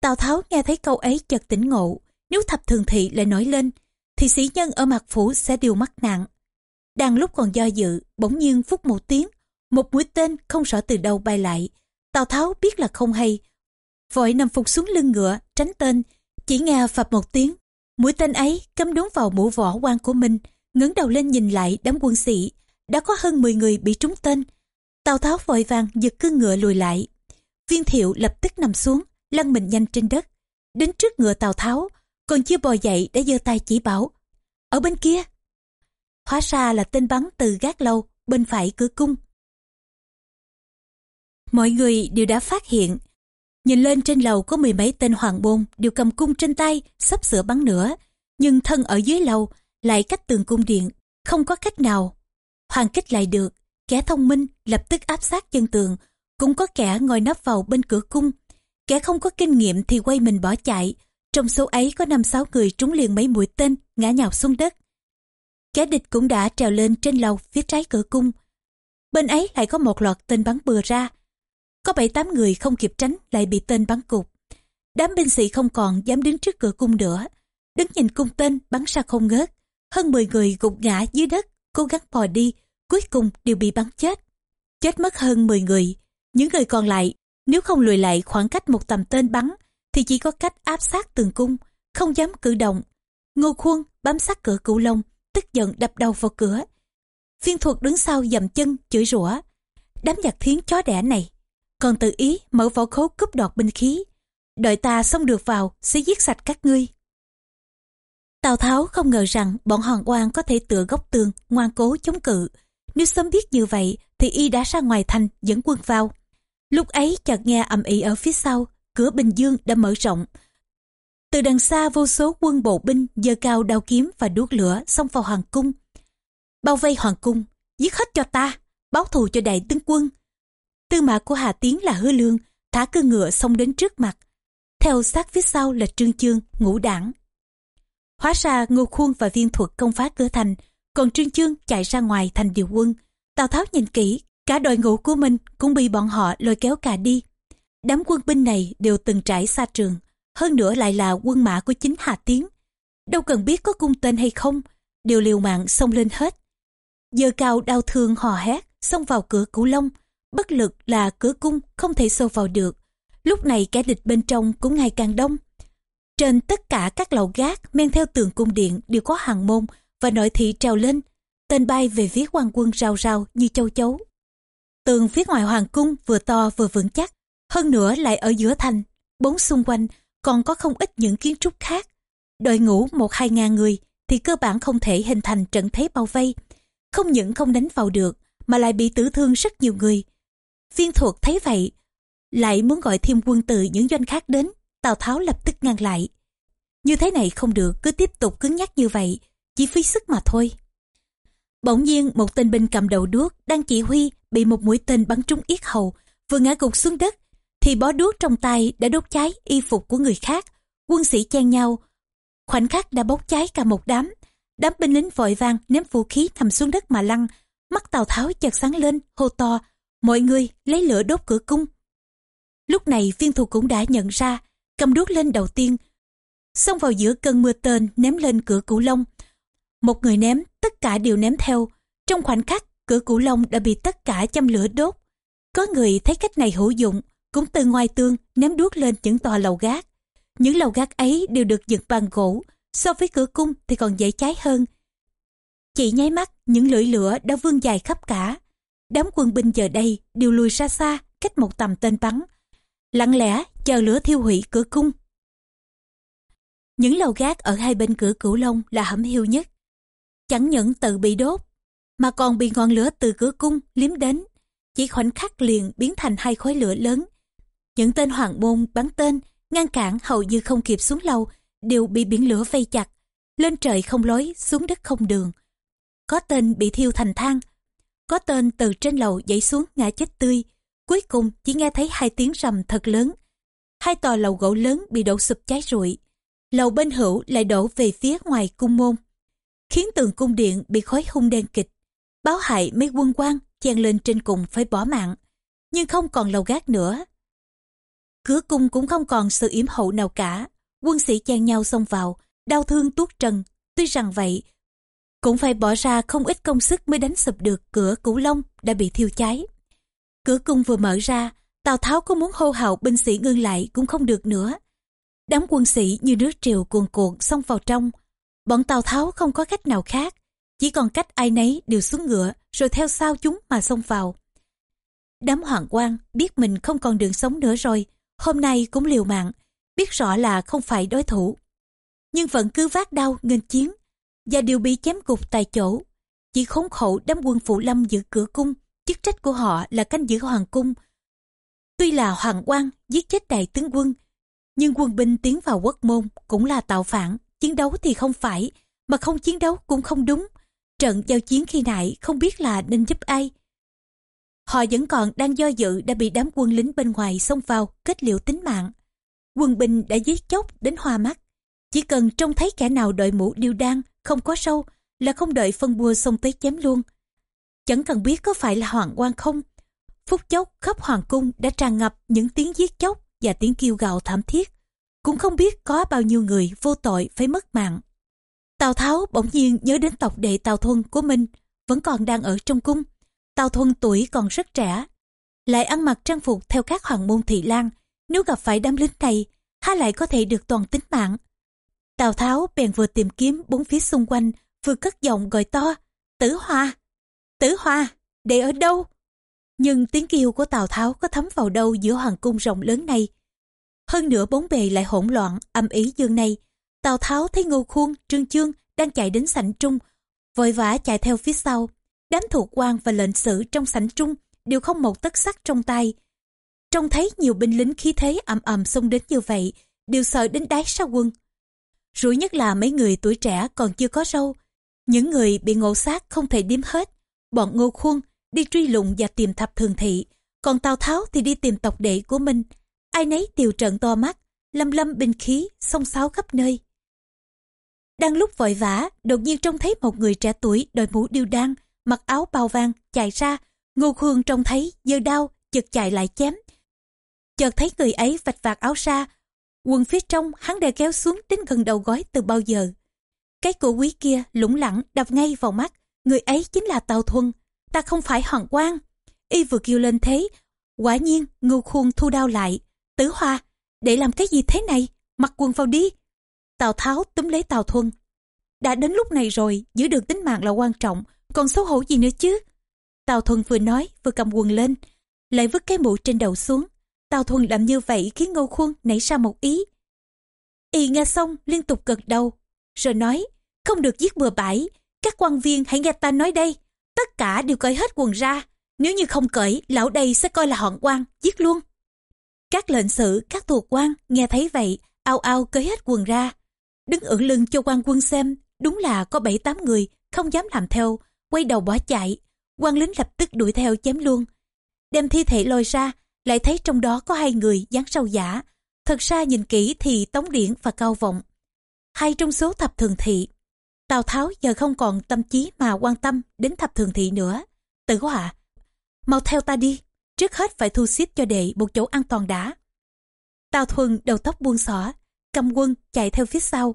Tào Tháo nghe thấy câu ấy chợt tỉnh ngộ, nếu thập thường thị lại nổi lên, thì sĩ nhân ở mặt phủ sẽ điều mắc nạn. Đang lúc còn do dự, bỗng nhiên phút một tiếng, một mũi tên không rõ từ đâu bay lại. Tào Tháo biết là không hay, vội nằm phục xuống lưng ngựa, tránh tên, chỉ nghe phập một tiếng. Mũi tên ấy cắm đúng vào mũ võ quan của mình, ngẩng đầu lên nhìn lại đám quân sĩ, đã có hơn 10 người bị trúng tên. Tào Tháo vội vàng giật cương ngựa lùi lại. Viên thiệu lập tức nằm xuống, lăn mình nhanh trên đất. Đến trước ngựa Tào Tháo, còn chưa bò dậy đã giơ tay chỉ bảo. Ở bên kia. Hóa ra là tên bắn từ gác lâu, bên phải cửa cung. Mọi người đều đã phát hiện. Nhìn lên trên lầu có mười mấy tên hoàng bôn đều cầm cung trên tay, sắp sửa bắn nữa. Nhưng thân ở dưới lầu, lại cách tường cung điện, không có cách nào. Hoàng kích lại được, kẻ thông minh lập tức áp sát chân tường, cũng có kẻ ngồi nấp vào bên cửa cung. Kẻ không có kinh nghiệm thì quay mình bỏ chạy, trong số ấy có năm sáu người trúng liền mấy mũi tên, ngã nhào xuống đất. Kẻ địch cũng đã trèo lên trên lầu phía trái cửa cung. Bên ấy lại có một loạt tên bắn bừa ra. Có bảy tám người không kịp tránh lại bị tên bắn cục. Đám binh sĩ không còn dám đứng trước cửa cung nữa. Đứng nhìn cung tên bắn ra không ngớt. Hơn 10 người gục ngã dưới đất, cố gắng bò đi, cuối cùng đều bị bắn chết. Chết mất hơn 10 người. Những người còn lại, nếu không lùi lại khoảng cách một tầm tên bắn, thì chỉ có cách áp sát tường cung, không dám cử động. Ngô Khuôn bám sát cửa cửu long, tức giận đập đầu vào cửa. Viên thuật đứng sau dầm chân, chửi rủa. Đám giặc thiến chó đẻ này, còn tự ý mở vỏ khố cướp đoạt binh khí. Đợi ta xong được vào, sẽ giết sạch các ngươi. Tào Tháo không ngờ rằng bọn Hoàng Oan có thể tựa góc tường, ngoan cố chống cự. Nếu sớm biết như vậy, thì y đã ra ngoài thành dẫn quân vào. Lúc ấy chợt nghe ầm ĩ ở phía sau, cửa Bình Dương đã mở rộng. Từ đằng xa vô số quân bộ binh giơ cao đao kiếm và đuốc lửa xông vào hoàng cung. Bao vây hoàng cung, giết hết cho ta, báo thù cho đại tướng quân. Tư mã của Hà Tiến là hứa lương, thả cư ngựa xông đến trước mặt. Theo sát phía sau là trương chương, ngũ đảng. Hóa ra ngô khuôn và viên thuật công phá cửa thành, còn trương chương chạy ra ngoài thành điều quân. Tào Tháo nhìn kỹ, cả đội ngũ của mình cũng bị bọn họ lôi kéo cả đi. Đám quân binh này đều từng trải xa trường, hơn nữa lại là quân mã của chính Hà Tiến. Đâu cần biết có cung tên hay không, đều liều mạng xông lên hết. Giờ cao đau thương hò hét, xông vào cửa cửu long, bất lực là cửa cung không thể xô vào được. Lúc này kẻ địch bên trong cũng ngày càng đông. Trên tất cả các lầu gác men theo tường cung điện đều có hàng môn và nội thị trèo lên. Tên bay về phía hoàng quân rào rào như châu chấu. Tường phía ngoài hoàng cung vừa to vừa vững chắc, hơn nữa lại ở giữa thành, bốn xung quanh còn có không ít những kiến trúc khác. Đội ngũ một hai ngàn người thì cơ bản không thể hình thành trận thế bao vây. Không những không đánh vào được mà lại bị tử thương rất nhiều người. Viên thuật thấy vậy, lại muốn gọi thêm quân từ những doanh khác đến, Tào Tháo lập tức ngăn lại. Như thế này không được, cứ tiếp tục cứng nhắc như vậy, chỉ phí sức mà thôi. Bỗng nhiên một tên binh cầm đầu đuốc đang chỉ huy bị một mũi tên bắn trúng yết hầu, vừa ngã gục xuống đất, thì bó đuốc trong tay đã đốt cháy y phục của người khác. Quân sĩ chen nhau, khoảnh khắc đã bốc cháy cả một đám. Đám binh lính vội vàng ném vũ khí nằm xuống đất mà lăn. Mắt Tào Tháo chợt sáng lên, hô to, mọi người lấy lửa đốt cửa cung. Lúc này viên thù cũng đã nhận ra, cầm đuốc lên đầu tiên, xông vào giữa cơn mưa tên ném lên cửa cửu long. Một người ném, tất cả đều ném theo. Trong khoảnh khắc, cửa cửu long đã bị tất cả châm lửa đốt. Có người thấy cách này hữu dụng, cũng từ ngoài tương ném đuốc lên những tòa lầu gác. Những lầu gác ấy đều được dựng bằng gỗ, so với cửa cung thì còn dễ cháy hơn. Chỉ nháy mắt, những lưỡi lửa đã vươn dài khắp cả. Đám quân binh giờ đây đều lùi ra xa, cách một tầm tên bắn. Lặng lẽ chờ lửa thiêu hủy cửa cung. Những lầu gác ở hai bên cửa cửu long là hẩm hiu nhất. Chẳng những tự bị đốt, mà còn bị ngọn lửa từ cửa cung liếm đến. Chỉ khoảnh khắc liền biến thành hai khối lửa lớn. Những tên hoàng môn bắn tên, ngăn cản hầu như không kịp xuống lầu, đều bị biển lửa vây chặt. Lên trời không lối, xuống đất không đường. Có tên bị thiêu thành than, có tên từ trên lầu dậy xuống ngã chết tươi. Cuối cùng chỉ nghe thấy hai tiếng rầm thật lớn. Hai tòa lầu gỗ lớn bị đổ sụp cháy rụi. Lầu bên hữu lại đổ về phía ngoài cung môn. Khiến tường cung điện bị khói hung đen kịch. Báo hại mấy quân quan chen lên trên cùng phải bỏ mạng. Nhưng không còn lầu gác nữa. Cửa cung cũng không còn sự yểm hậu nào cả. Quân sĩ chen nhau xông vào, đau thương tuốt trần. Tuy rằng vậy, cũng phải bỏ ra không ít công sức mới đánh sụp được cửa cửu long đã bị thiêu cháy. Cửa cung vừa mở ra, Tào Tháo có muốn hô hào binh sĩ ngưng lại cũng không được nữa. Đám quân sĩ như nước triều cuồn cuộn xông vào trong. Bọn Tào Tháo không có cách nào khác, chỉ còn cách ai nấy đều xuống ngựa rồi theo sau chúng mà xông vào. Đám hoàng quan biết mình không còn đường sống nữa rồi, hôm nay cũng liều mạng, biết rõ là không phải đối thủ. Nhưng vẫn cứ vác đau nghênh chiến, và đều bị chém gục tại chỗ. Chỉ khốn khổ đám quân phụ lâm giữ cửa cung, chức trách của họ là canh giữ hoàng cung. Tuy là hoàng quan giết chết đại tướng quân, nhưng quân binh tiến vào quốc môn cũng là tạo phản, chiến đấu thì không phải, mà không chiến đấu cũng không đúng. Trận giao chiến khi nãy không biết là nên giúp ai. Họ vẫn còn đang do dự đã bị đám quân lính bên ngoài xông vào kết liễu tính mạng. Quân binh đã giết chóc đến hoa mắt. Chỉ cần trông thấy kẻ nào đội mũ điêu đan không có sâu là không đợi phân bua xông tới chém luôn. Chẳng cần biết có phải là hoàng quan không. Phút chốc khắp hoàng cung đã tràn ngập những tiếng giết chóc và tiếng kêu gào thảm thiết. Cũng không biết có bao nhiêu người vô tội phải mất mạng. Tào Tháo bỗng nhiên nhớ đến tộc đệ Tào Thuân của mình vẫn còn đang ở trong cung. Tào Thuân tuổi còn rất trẻ, lại ăn mặc trang phục theo các hoàng môn thị lan. Nếu gặp phải đám lính này, há lại có thể được toàn tính mạng. Tào Tháo bèn vừa tìm kiếm bốn phía xung quanh, vừa cất giọng gọi to, Tử Hoa! Tử Hoa! Để ở đâu? Nhưng tiếng kêu của Tào Tháo có thấm vào đâu giữa hoàng cung rộng lớn này. Hơn nữa bốn bề lại hỗn loạn, âm ý dương này. Tào Tháo thấy Ngô Khuôn, Trương Chương đang chạy đến sảnh trung, vội vã chạy theo phía sau. Đám thuộc quan và lệnh sử trong sảnh trung đều không một tất sắc trong tay. Trông thấy nhiều binh lính khí thế ầm ầm xông đến như vậy, đều sợ đến đáy sao quân. Rủi nhất là mấy người tuổi trẻ còn chưa có râu. Những người bị ngộ sát không thể đếm hết. Bọn ngô khuôn đi truy lùng và tìm thập thường thị. Còn Tào Tháo thì đi tìm tộc đệ của mình. Ai nấy tiều trận to mắt, lâm lâm binh khí, song sáo khắp nơi. Đang lúc vội vã, đột nhiên trông thấy một người trẻ tuổi đội mũ điêu đan, mặc áo bào vàng, chạy ra. Ngô Khương trông thấy, giơ đao, chợt chạy lại chém. Chợt thấy người ấy vạch vạt áo ra, quần phía trong hắn đã kéo xuống đến gần đầu gói từ bao giờ. Cái cổ quý kia lủng lẳng đập ngay vào mắt, người ấy chính là Tào Thuần, ta không phải hoàng quan. Y vừa kêu lên thế, quả nhiên ngô khuôn thu đao lại. Tử Hoa, để làm cái gì thế này? Mặc quần vào đi. Tào Tháo túm lấy Tào Thuần. Đã đến lúc này rồi, giữ được tính mạng là quan trọng, còn xấu hổ gì nữa chứ? Tào Thuần vừa nói, vừa cầm quần lên, lại vứt cái mũ trên đầu xuống. Tào Thuần làm như vậy khiến Ngô Khuôn nảy ra một ý. Y nghe xong liên tục gật đầu, rồi nói, không được giết bừa bãi, các quan viên hãy nghe ta nói đây, tất cả đều cởi hết quần ra, nếu như không cởi, lão đây sẽ coi là họn quan, giết luôn. Các lệnh sử, các thuộc quan nghe thấy vậy, ao ao cởi hết quần ra, đứng ưỡn lưng cho quan quân xem, đúng là có bảy tám người không dám làm theo, quay đầu bỏ chạy, quan lính lập tức đuổi theo chém luôn. Đem thi thể lôi ra, lại thấy trong đó có hai người dáng sâu giả. Thật ra nhìn kỹ thì Tống Điển và Cao Vọng. Hai trong số thập thường thị. Tào Tháo giờ không còn tâm trí mà quan tâm đến thập thường thị nữa. Tử họa, mau theo ta đi. Trước hết phải thu xếp cho đệ một chỗ an toàn đã. Tào Thuần đầu tóc buông xỏ, cầm quân chạy theo phía sau.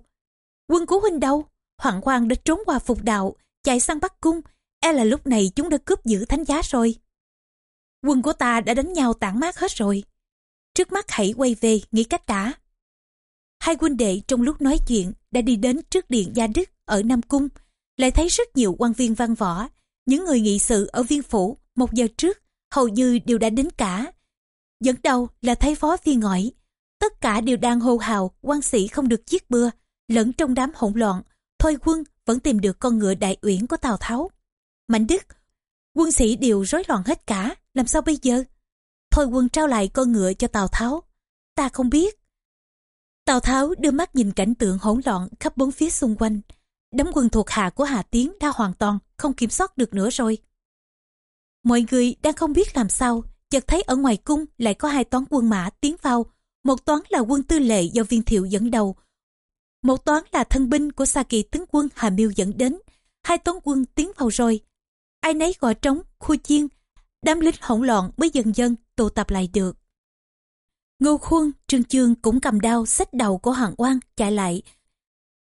Quân của huynh đâu? Hoàng Quang đã trốn qua phục đạo, chạy sang Bắc Cung. E là lúc này chúng đã cướp giữ thánh giá rồi quân của ta đã đánh nhau tản mát hết rồi. Trước mắt hãy quay về, nghĩ cách đã. Hai huynh đệ trong lúc nói chuyện đã đi đến trước điện Gia Đức ở Nam Cung, lại thấy rất nhiều quan viên văn võ, những người nghị sự ở viên phủ một giờ trước hầu như đều đã đến cả. Dẫn đầu là thấy phó viên ngõi, tất cả đều đang hô hào quan sĩ không được giết bừa, lẫn trong đám hỗn loạn, thôi quân vẫn tìm được con ngựa đại uyển của Tào Tháo. Mạnh Đức, quân sĩ đều rối loạn hết cả, làm sao bây giờ? Thôi quân trao lại con ngựa cho Tào Tháo. Ta không biết. Tào Tháo đưa mắt nhìn cảnh tượng hỗn loạn khắp bốn phía xung quanh. Đám quân thuộc hạ của Hà Tiến đã hoàn toàn không kiểm soát được nữa rồi. Mọi người đang không biết làm sao, chợt thấy ở ngoài cung lại có hai toán quân mã tiến vào. Một toán là quân tư lệ do viên thiệu dẫn đầu. Một toán là thân binh của Sa Kỳ tướng quân Hà Miêu dẫn đến. Hai toán quân tiến vào rồi. Ai nấy gõ trống, khu chiên, đám lính hỗn loạn mới dần dần tụ tập lại được. Ngô Khuân, Trương Chương cũng cầm đao xách đầu của Hoàng Oan chạy lại.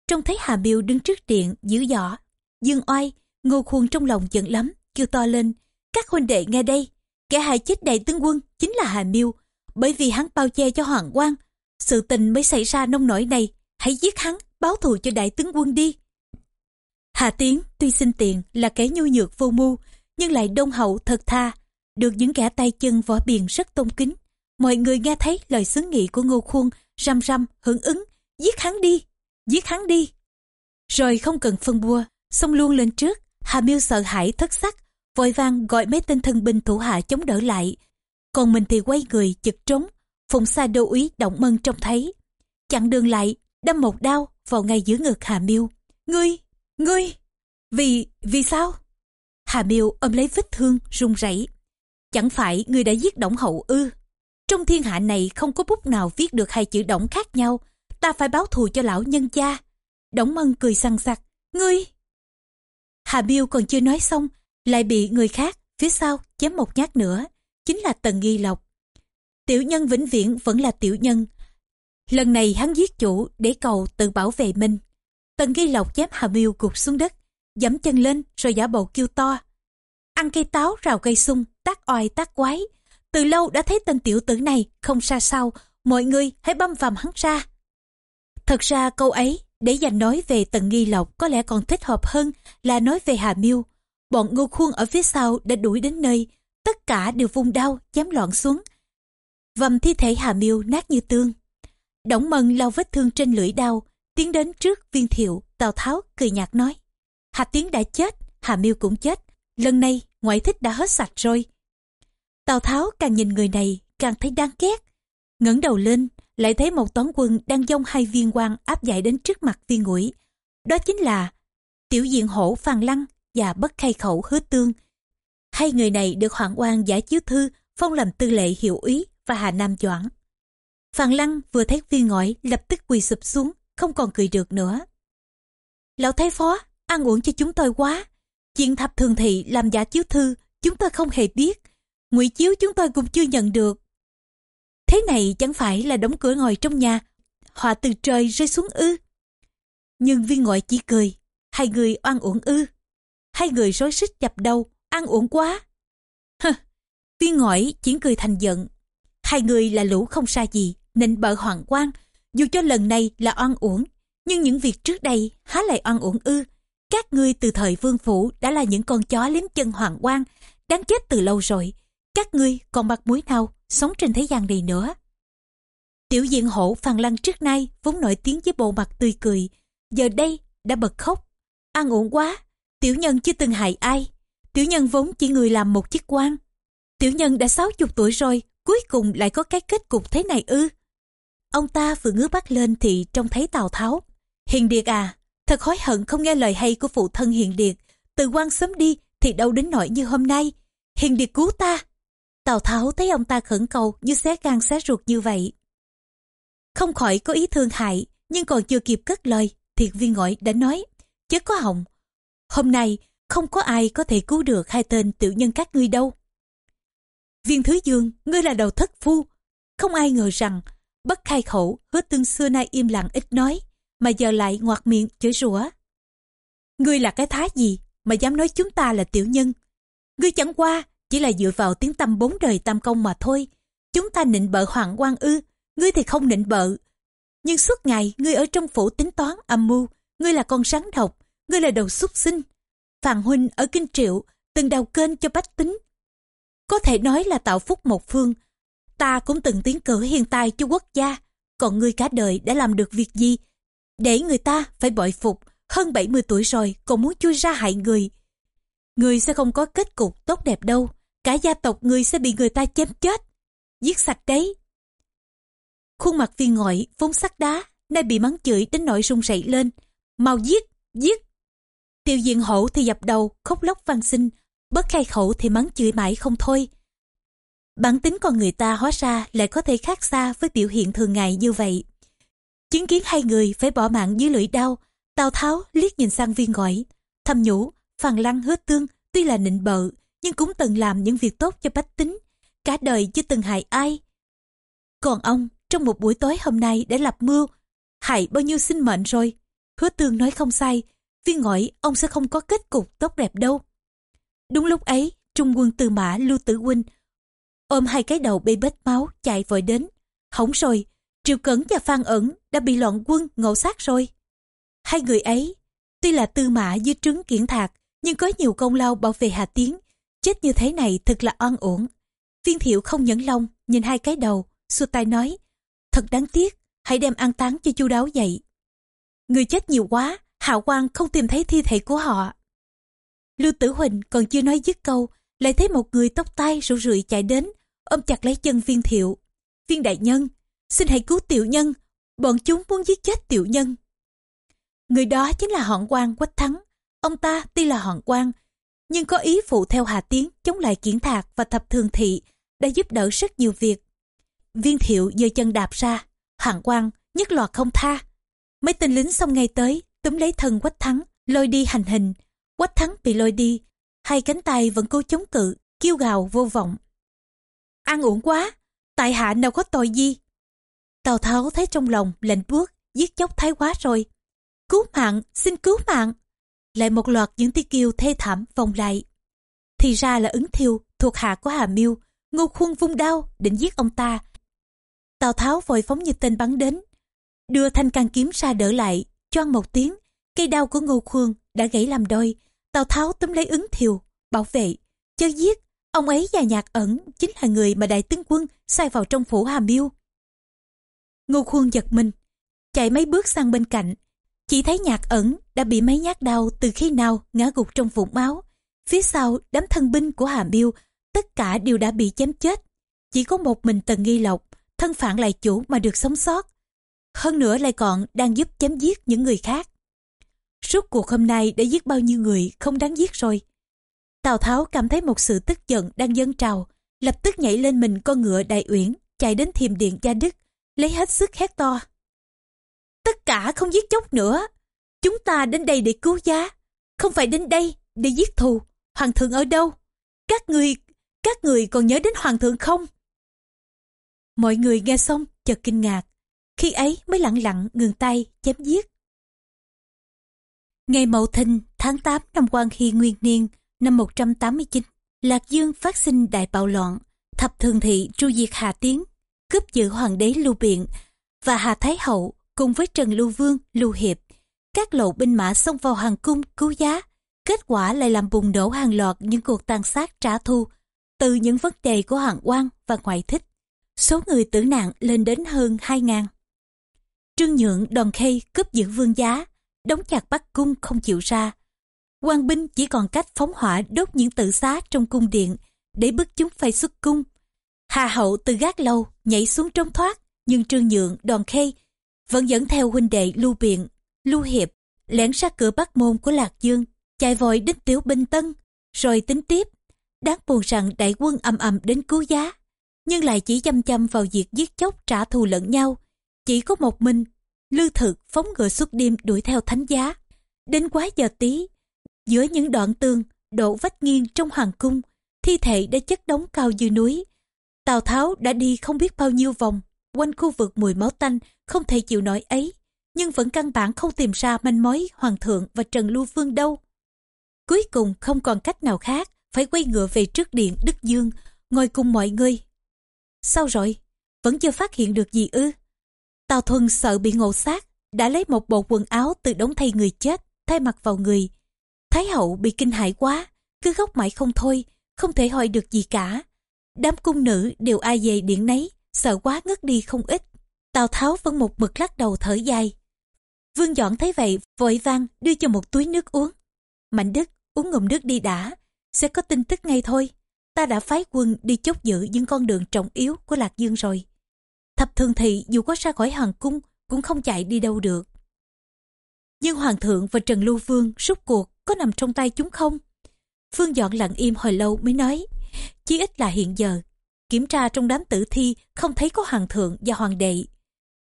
Trông thấy Hà biêu đứng trước điện giữ giỏ dương oai, Ngô Khuôn trong lòng giận lắm, kêu to lên. Các huynh đệ nghe đây, kẻ hại chết đại tướng quân chính là Hà Miêu, bởi vì hắn bao che cho Hoàng quan Sự tình mới xảy ra nông nổi này, hãy giết hắn, báo thù cho đại tướng quân đi. Hà Tiến tuy xin tiền là kẻ nhu nhược vô mưu, nhưng lại đông hậu thật tha, được những kẻ tay chân võ biền rất tôn kính. Mọi người nghe thấy lời xứng nghị của Ngô Khuôn, răm răm, hưởng ứng, giết hắn đi, giết hắn đi. Rồi không cần phân bua, xông luôn lên trước, Hà Miêu sợ hãi thất sắc, vội vàng gọi mấy tên thân binh thủ hạ chống đỡ lại. Còn mình thì quay người chực trống, phụng xa đô úy động mân trông thấy. Chặn đường lại, đâm một đao vào ngay giữa ngực Hà Miêu. Ngươi, ngươi, vì, vì sao? Hà Miêu ôm lấy vết thương, run rẩy. Chẳng phải ngươi đã giết Động Hậu ư? Trong thiên hạ này không có bút nào viết được hai chữ động khác nhau. Ta phải báo thù cho lão nhân cha. Đổng Mân cười săn sặc. Ngươi! Hà Miêu còn chưa nói xong, lại bị người khác phía sau chém một nhát nữa. Chính là Tần Nghi Lộc. Tiểu nhân vĩnh viễn vẫn là tiểu nhân. Lần này hắn giết chủ để cầu tự bảo vệ mình. Tần Nghi Lộc chém Hà Miêu gục xuống đất, dẫm chân lên rồi giả bộ kêu to. Ăn cây táo rào cây sung, tác oai tác quái. Từ lâu đã thấy tên tiểu tử này không xa sao, mọi người hãy băm vằm hắn ra. Thật ra câu ấy Để dành nói về tần nghi lộc có lẽ còn thích hợp hơn là nói về Hà Miêu. Bọn ngô khuôn ở phía sau đã đuổi đến nơi, tất cả đều vung đau, chém loạn xuống. Vầm thi thể Hà Miêu nát như tương. Đổng mân lau vết thương trên lưỡi đau, tiến đến trước viên thiệu, Tào Tháo cười nhạt nói. Hà Tiến đã chết, Hà Miêu cũng chết, lần này ngoại thích đã hết sạch rồi. Tào Tháo càng nhìn người này càng thấy đáng ghét. ngẩng đầu lên, lại thấy một toán quân đang dông hai viên quan áp giải đến trước mặt viên ngũi. Đó chính là tiểu diện hổ phàn Lăng và bất khai khẩu hứa tương. Hai người này được Hoàng quan giải chiếu thư phong làm tư lệ hiệu úy và Hà Nam Doãn. phàn Lăng vừa thấy viên ngõi lập tức quỳ sụp xuống, không còn cười được nữa. Lão Thái Phó, ăn uổng cho chúng tôi quá. Chuyện thập thường thị làm giả chiếu thư, chúng tôi không hề biết. ngụy chiếu chúng tôi cũng chưa nhận được. Thế này chẳng phải là đóng cửa ngồi trong nhà, họa từ trời rơi xuống ư. Nhưng viên ngoại chỉ cười, hai người oan uổng ư. Hai người rối xích chập đầu, ăn uổng quá. hừ, viên ngoại chỉ cười thành giận. Hai người là lũ không xa gì, nên bợ hoàng quan. Dù cho lần này là oan uổng, nhưng những việc trước đây há lại oan uổng ư. Các ngươi từ thời vương phủ đã là những con chó liếm chân hoàng quan, đáng chết từ lâu rồi. Các ngươi còn mặt mũi nào sống trên thế gian này nữa. Tiểu diện hổ phàn Lăng trước nay vốn nổi tiếng với bộ mặt tươi cười, giờ đây đã bật khóc. An ổn quá, tiểu nhân chưa từng hại ai. Tiểu nhân vốn chỉ người làm một chiếc quan. Tiểu nhân đã 60 tuổi rồi, cuối cùng lại có cái kết cục thế này ư. Ông ta vừa ngước mắt lên thì trông thấy Tào Tháo. Hiền Điệt à, thật hối hận không nghe lời hay của phụ thân Hiền Điệt. Từ quan sớm đi thì đâu đến nỗi như hôm nay. Hiền Điệt cứu ta. Tào Tháo thấy ông ta khẩn cầu như xé gan xé ruột như vậy. Không khỏi có ý thương hại, nhưng còn chưa kịp cất lời, thiệt viên ngội đã nói, chứ có hỏng. Hôm nay, không có ai có thể cứu được hai tên tiểu nhân các ngươi đâu. Viên Thứ Dương, ngươi là đầu thất phu. Không ai ngờ rằng, bất khai khẩu, hứa tương xưa nay im lặng ít nói, mà giờ lại ngoặt miệng chửi rủa. Ngươi là cái thái gì mà dám nói chúng ta là tiểu nhân? Ngươi chẳng qua chỉ là dựa vào tiếng tâm bốn đời tam công mà thôi. Chúng ta nịnh bợ hoàng quan ư, ngươi thì không nịnh bợ. Nhưng suốt ngày ngươi ở trong phủ tính toán âm mưu, ngươi là con rắn độc, ngươi là đầu xuất sinh. Phàn huynh ở kinh triệu từng đào kênh cho bách tính. Có thể nói là tạo phúc một phương. Ta cũng từng tiến cử hiền tài cho quốc gia. Còn ngươi cả đời đã làm được việc gì? Để người ta phải bội phục, hơn 70 tuổi rồi còn muốn chui ra hại người. Người sẽ không có kết cục tốt đẹp đâu cả gia tộc người sẽ bị người ta chém chết. Giết sạch đấy. Khuôn mặt viên ngọi vốn sắt đá, nay bị mắng chửi đến nỗi run rẩy lên. Mau giết, giết. Tiêu diện hổ thì dập đầu, khóc lóc van xin, bất khai khẩu thì mắng chửi mãi không thôi. Bản tính con người ta hóa ra lại có thể khác xa với biểu hiện thường ngày như vậy. Chứng kiến hai người phải bỏ mạng dưới lưỡi đau, Tào Tháo liếc nhìn sang viên ngõi, thầm nhủ, phàn lăng hứa tương tuy là nịnh bợ, nhưng cũng từng làm những việc tốt cho bách tính, cả đời chưa từng hại ai. Còn ông, trong một buổi tối hôm nay đã lập mưu, hại bao nhiêu sinh mệnh rồi. Hứa tương nói không sai, viên ngõi ông sẽ không có kết cục tốt đẹp đâu. Đúng lúc ấy, trung quân tư mã Lưu Tử Huynh ôm hai cái đầu bê bết máu chạy vội đến. Hỏng rồi, Triệu Cẩn và Phan ẩn đã bị loạn quân ngộ sát rồi. Hai người ấy, tuy là tư mã dưới trứng kiển thạc, nhưng có nhiều công lao bảo vệ Hà Tiến Chết như thế này thật là oan uổng. Viên thiệu không nhẫn lòng, nhìn hai cái đầu, xua tay nói, thật đáng tiếc, hãy đem an táng cho chu đáo vậy. Người chết nhiều quá, hạo quan không tìm thấy thi thể của họ. Lưu Tử Huỳnh còn chưa nói dứt câu, lại thấy một người tóc tai rủ rượi chạy đến, ôm chặt lấy chân viên thiệu. Viên đại nhân, xin hãy cứu tiểu nhân, bọn chúng muốn giết chết tiểu nhân. Người đó chính là họn quan quách thắng. Ông ta tuy là họn quan, nhưng có ý phụ theo Hà Tiến chống lại kiển thạc và thập thường thị đã giúp đỡ rất nhiều việc. Viên thiệu giơ chân đạp ra, hạng quan nhất loạt không tha. Mấy tên lính xong ngay tới, túm lấy thân quách thắng, lôi đi hành hình. Quách thắng bị lôi đi, hai cánh tay vẫn cố chống cự, kêu gào vô vọng. Ăn uổng quá, tại hạ nào có tội gì. Tào Tháo thấy trong lòng lạnh buốt, giết chóc thái quá rồi. Cứu mạng, xin cứu mạng lại một loạt những tiếng kêu thê thảm vòng lại. Thì ra là ứng thiêu thuộc hạ của Hà Miêu, ngô khuôn vung đao định giết ông ta. Tào Tháo vội phóng như tên bắn đến, đưa thanh can kiếm ra đỡ lại, choang một tiếng, cây đao của Ngô khuôn đã gãy làm đôi. Tào Tháo túm lấy ứng thiều, bảo vệ, chớ giết. Ông ấy và nhạc ẩn chính là người mà đại tướng quân sai vào trong phủ Hà Miêu. Ngô khuôn giật mình, chạy mấy bước sang bên cạnh. Chỉ thấy nhạc ẩn đã bị mấy nhát đau từ khi nào ngã gục trong vũng máu. Phía sau đám thân binh của Hà Miêu, tất cả đều đã bị chém chết. Chỉ có một mình Tần Nghi Lộc, thân phản lại chủ mà được sống sót. Hơn nữa lại còn đang giúp chém giết những người khác. Suốt cuộc hôm nay đã giết bao nhiêu người không đáng giết rồi. Tào Tháo cảm thấy một sự tức giận đang dâng trào, lập tức nhảy lên mình con ngựa đại uyển, chạy đến thiềm điện gia đức, lấy hết sức hét to. Tất cả không giết chóc nữa, chúng ta đến đây để cứu giá, không phải đến đây để giết thù. Hoàng thượng ở đâu? Các người, các người còn nhớ đến hoàng thượng không? Mọi người nghe xong chợt kinh ngạc, khi ấy mới lặng lặng ngừng tay chém giết. Ngày Mậu Thìn tháng 8 năm Quan Hy Nguyên Niên năm 189, Lạc Dương phát sinh đại bạo loạn, thập thường thị tru diệt Hà Tiến, cướp giữ hoàng đế Lưu Biện và Hà Thái Hậu cùng với Trần Lưu Vương, Lưu Hiệp. Các lộ binh mã xông vào hàng cung cứu giá, kết quả lại làm bùng nổ hàng loạt những cuộc tàn sát trả thù từ những vấn đề của hoàng quan và ngoại thích. Số người tử nạn lên đến hơn 2.000. Trương Nhượng đòn khê cướp giữ vương giá, đóng chặt bắc cung không chịu ra. quan binh chỉ còn cách phóng hỏa đốt những tự xá trong cung điện để bức chúng phải xuất cung. Hà hậu từ gác lâu nhảy xuống trốn thoát, nhưng Trương Nhượng, Đoàn Khê vẫn dẫn theo huynh đệ Lưu Biện, Lưu Hiệp, lẻn ra cửa bắc môn của Lạc Dương, chạy vội đến tiểu binh tân, rồi tính tiếp. Đáng buồn rằng đại quân ầm ầm đến cứu giá, nhưng lại chỉ chăm chăm vào việc giết chóc trả thù lẫn nhau. Chỉ có một mình Lư thực phóng ngựa suốt đêm đuổi theo thánh giá. Đến quá giờ tí, giữa những đoạn tường, đổ vách nghiêng trong hoàng cung, thi thể đã chất đóng cao như núi. Tào Tháo đã đi không biết bao nhiêu vòng, quanh khu vực mùi máu tanh, không thể chịu nổi ấy, nhưng vẫn căn bản không tìm ra manh mối Hoàng thượng và Trần Lưu Vương đâu. Cuối cùng không còn cách nào khác, phải quay ngựa về trước điện Đức Dương, ngồi cùng mọi người. Sao rồi? Vẫn chưa phát hiện được gì ư? Tào Thuần sợ bị ngộ sát, đã lấy một bộ quần áo từ đống thay người chết, thay mặt vào người. Thái hậu bị kinh hãi quá, cứ khóc mãi không thôi, không thể hỏi được gì cả. Đám cung nữ đều ai về điện nấy, sợ quá ngất đi không ít. Tào Tháo vẫn một mực lắc đầu thở dài. Vương Dọn thấy vậy, vội vang đưa cho một túi nước uống. Mạnh Đức, uống ngụm nước đi đã, sẽ có tin tức ngay thôi. Ta đã phái quân đi chốt giữ những con đường trọng yếu của Lạc Dương rồi. Thập thường thị dù có ra khỏi hoàng cung cũng không chạy đi đâu được. Nhưng hoàng thượng và Trần Lưu Vương rút cuộc có nằm trong tay chúng không? Vương dọn lặng im hồi lâu mới nói, chí ít là hiện giờ, kiểm tra trong đám tử thi không thấy có hoàng thượng và hoàng đệ.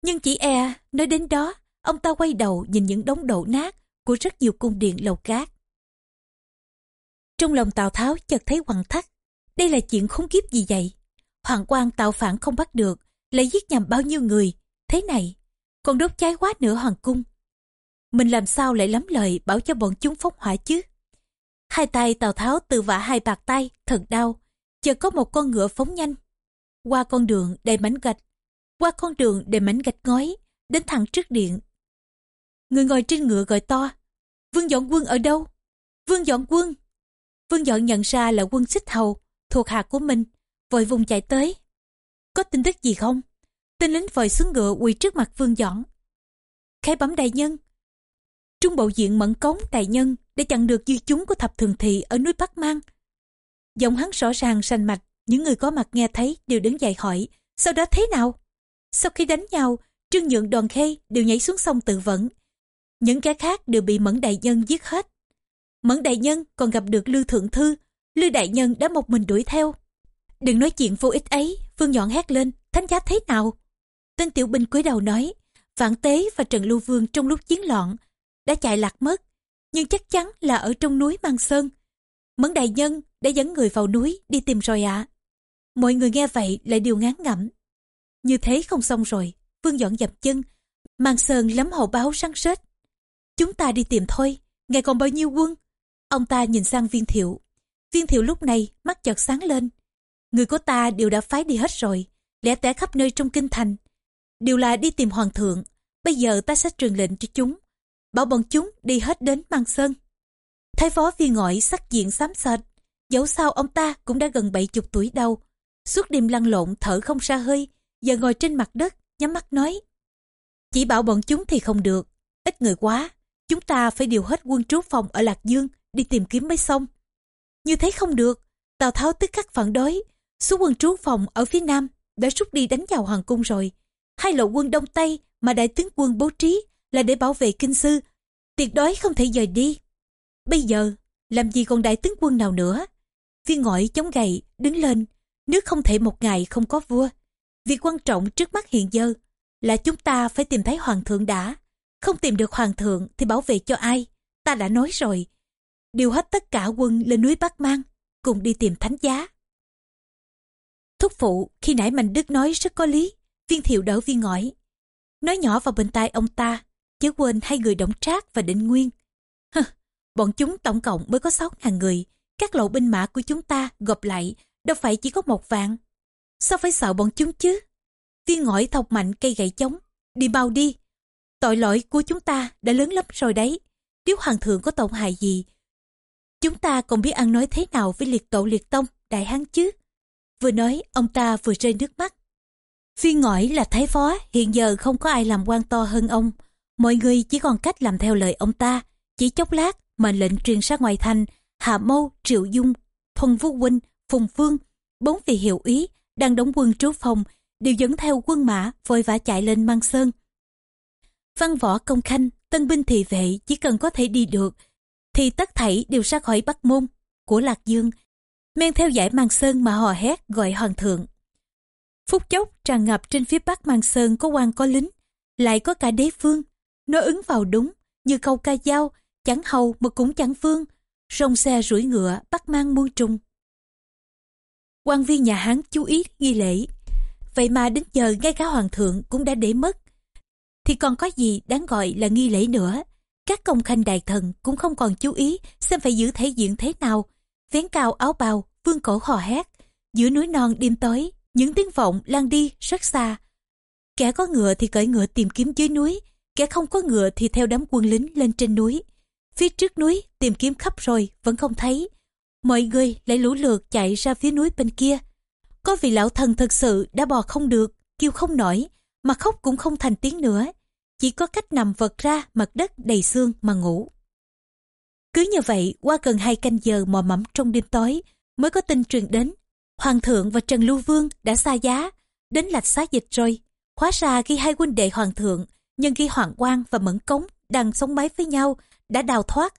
Nhưng chỉ e, nói đến đó, ông ta quay đầu nhìn những đống đổ nát của rất nhiều cung điện lầu cát. Trong lòng Tào Tháo chợt thấy hoàng thắt, đây là chuyện khốn kiếp gì vậy? Hoàng quan tạo phản không bắt được, lại giết nhầm bao nhiêu người thế này còn đốt cháy quá nửa hoàng cung mình làm sao lại lắm lời bảo cho bọn chúng phóng hỏa chứ hai tay tào tháo tự vả hai bạc tay thật đau chợt có một con ngựa phóng nhanh qua con đường đầy mảnh gạch, qua con đường đầy mảnh gạch ngói, đến thẳng trước điện người ngồi trên ngựa gọi to, vương dọn quân ở đâu vương dọn quân vương dọn nhận ra là quân xích hầu thuộc hạ của mình, vội vùng chạy tới có tin tức gì không? Tên lính vội xuống ngựa quỳ trước mặt Vương dọn Khái bấm đại nhân. Trung bộ diện mẫn cống đại nhân để chặn được dư chúng của thập thường thị ở núi Bắc Mang. Giọng hắn rõ ràng rành mạch, những người có mặt nghe thấy đều đứng dậy hỏi, sau đó thế nào? Sau khi đánh nhau, Trương Nhượng đoàn khê đều nhảy xuống sông tự vẫn. Những kẻ khác đều bị Mẫn Đại Nhân giết hết. Mẫn Đại Nhân còn gặp được Lưu Thượng Thư, Lưu Đại Nhân đã một mình đuổi theo. Đừng nói chuyện vô ích ấy, phương Nhọn hét lên, thánh giá thế nào? Tên tiểu binh cúi đầu nói, Vạn Tế và Trần Lưu Vương trong lúc chiến loạn đã chạy lạc mất, nhưng chắc chắn là ở trong núi Mang Sơn. Mẫn đại nhân đã dẫn người vào núi đi tìm rồi ạ. Mọi người nghe vậy lại đều ngán ngẩm. Như thế không xong rồi, Vương dọn dập chân, Mang Sơn lắm hậu báo sáng sết. Chúng ta đi tìm thôi, ngày còn bao nhiêu quân? Ông ta nhìn sang viên thiệu. Viên thiệu lúc này mắt chợt sáng lên, Người của ta đều đã phái đi hết rồi, lẻ tẻ khắp nơi trong kinh thành. Đều là đi tìm hoàng thượng. Bây giờ ta sẽ truyền lệnh cho chúng. bảo bọn chúng đi hết đến mang sơn. Thái phó viên ngõi sắc diện xám xệt, dẫu sao ông ta cũng đã gần bảy chục tuổi đâu. Suốt đêm lăn lộn thở không ra hơi, giờ ngồi trên mặt đất, nhắm mắt nói. Chỉ bảo bọn chúng thì không được, ít người quá, chúng ta phải điều hết quân trú phòng ở Lạc Dương đi tìm kiếm mới xong. Như thế không được, Tào Tháo tức khắc phản đối, số quân trú phòng ở phía nam đã rút đi đánh vào hoàng cung rồi. Hai lộ quân đông tây mà đại tướng quân bố trí là để bảo vệ kinh sư, tuyệt đối không thể rời đi. Bây giờ, làm gì còn đại tướng quân nào nữa? Viên ngõi chống gậy, đứng lên, nước không thể một ngày không có vua. Việc quan trọng trước mắt hiện giờ là chúng ta phải tìm thấy hoàng thượng đã. Không tìm được hoàng thượng thì bảo vệ cho ai? Ta đã nói rồi. Điều hết tất cả quân lên núi Bắc Mang, cùng đi tìm thánh giá. Thúc phụ khi nãy Mạnh Đức nói rất có lý, viên thiệu đỡ viên ngõi. Nói nhỏ vào bên tai ông ta, chứ quên hai người đổng trác và định nguyên. Hừ, bọn chúng tổng cộng mới có sáu ngàn người, các lộ binh mã của chúng ta gộp lại đâu phải chỉ có một vạn. Sao phải sợ bọn chúng chứ? Viên ngõi thọc mạnh cây gậy chống, đi mau đi. Tội lỗi của chúng ta đã lớn lắm rồi đấy. Nếu hoàng thượng có tổn hại gì, chúng ta còn biết ăn nói thế nào với liệt tổ liệt tông, đại hán chứ? Vừa nói, ông ta vừa rơi nước mắt. Viên ngõi là thái phó, hiện giờ không có ai làm quan to hơn ông. Mọi người chỉ còn cách làm theo lời ông ta. Chỉ chốc lát, mệnh lệnh truyền ra ngoài thành, Hạ Mâu, Triệu Dung, Thuần Vũ Huynh, Phùng Phương, bốn vị hiệu ý đang đóng quân trú phòng đều dẫn theo quân mã vội vã chạy lên mang sơn. Văn võ công khanh, tân binh thị vệ chỉ cần có thể đi được thì tất thảy đều ra khỏi bắc môn của Lạc Dương men theo dải mang sơn mà hò hét gọi hoàng thượng. Phút chốc tràn ngập trên phía bắc mang sơn có quan có lính, lại có cả đế phương. Nó ứng vào đúng, như câu ca dao, chẳng hầu mà cũng chẳng phương, rong xe rủi ngựa bắt mang muôn trùng. quan viên nhà Hán chú ý nghi lễ, vậy mà đến giờ ngay cả hoàng thượng cũng đã để mất. Thì còn có gì đáng gọi là nghi lễ nữa, các công khanh đại thần cũng không còn chú ý xem phải giữ thể diện thế nào, vén cao áo bào, vương cổ hò hét. Giữa núi non đêm tối, những tiếng vọng lan đi rất xa. Kẻ có ngựa thì cởi ngựa tìm kiếm dưới núi, kẻ không có ngựa thì theo đám quân lính lên trên núi. Phía trước núi tìm kiếm khắp rồi vẫn không thấy. Mọi người lại lũ lượt chạy ra phía núi bên kia. Có vị lão thần thật sự đã bò không được, kêu không nổi, mà khóc cũng không thành tiếng nữa. Chỉ có cách nằm vật ra mặt đất đầy xương mà ngủ. Cứ như vậy, qua gần hai canh giờ mò mẫm trong đêm tối, mới có tin truyền đến. Hoàng thượng và Trần Lưu Vương đã xa giá, đến lạch xá dịch rồi. Hóa ra khi hai huynh đệ hoàng thượng, nhân khi Hoàng Quang và Mẫn Cống đang sống mái với nhau, đã đào thoát,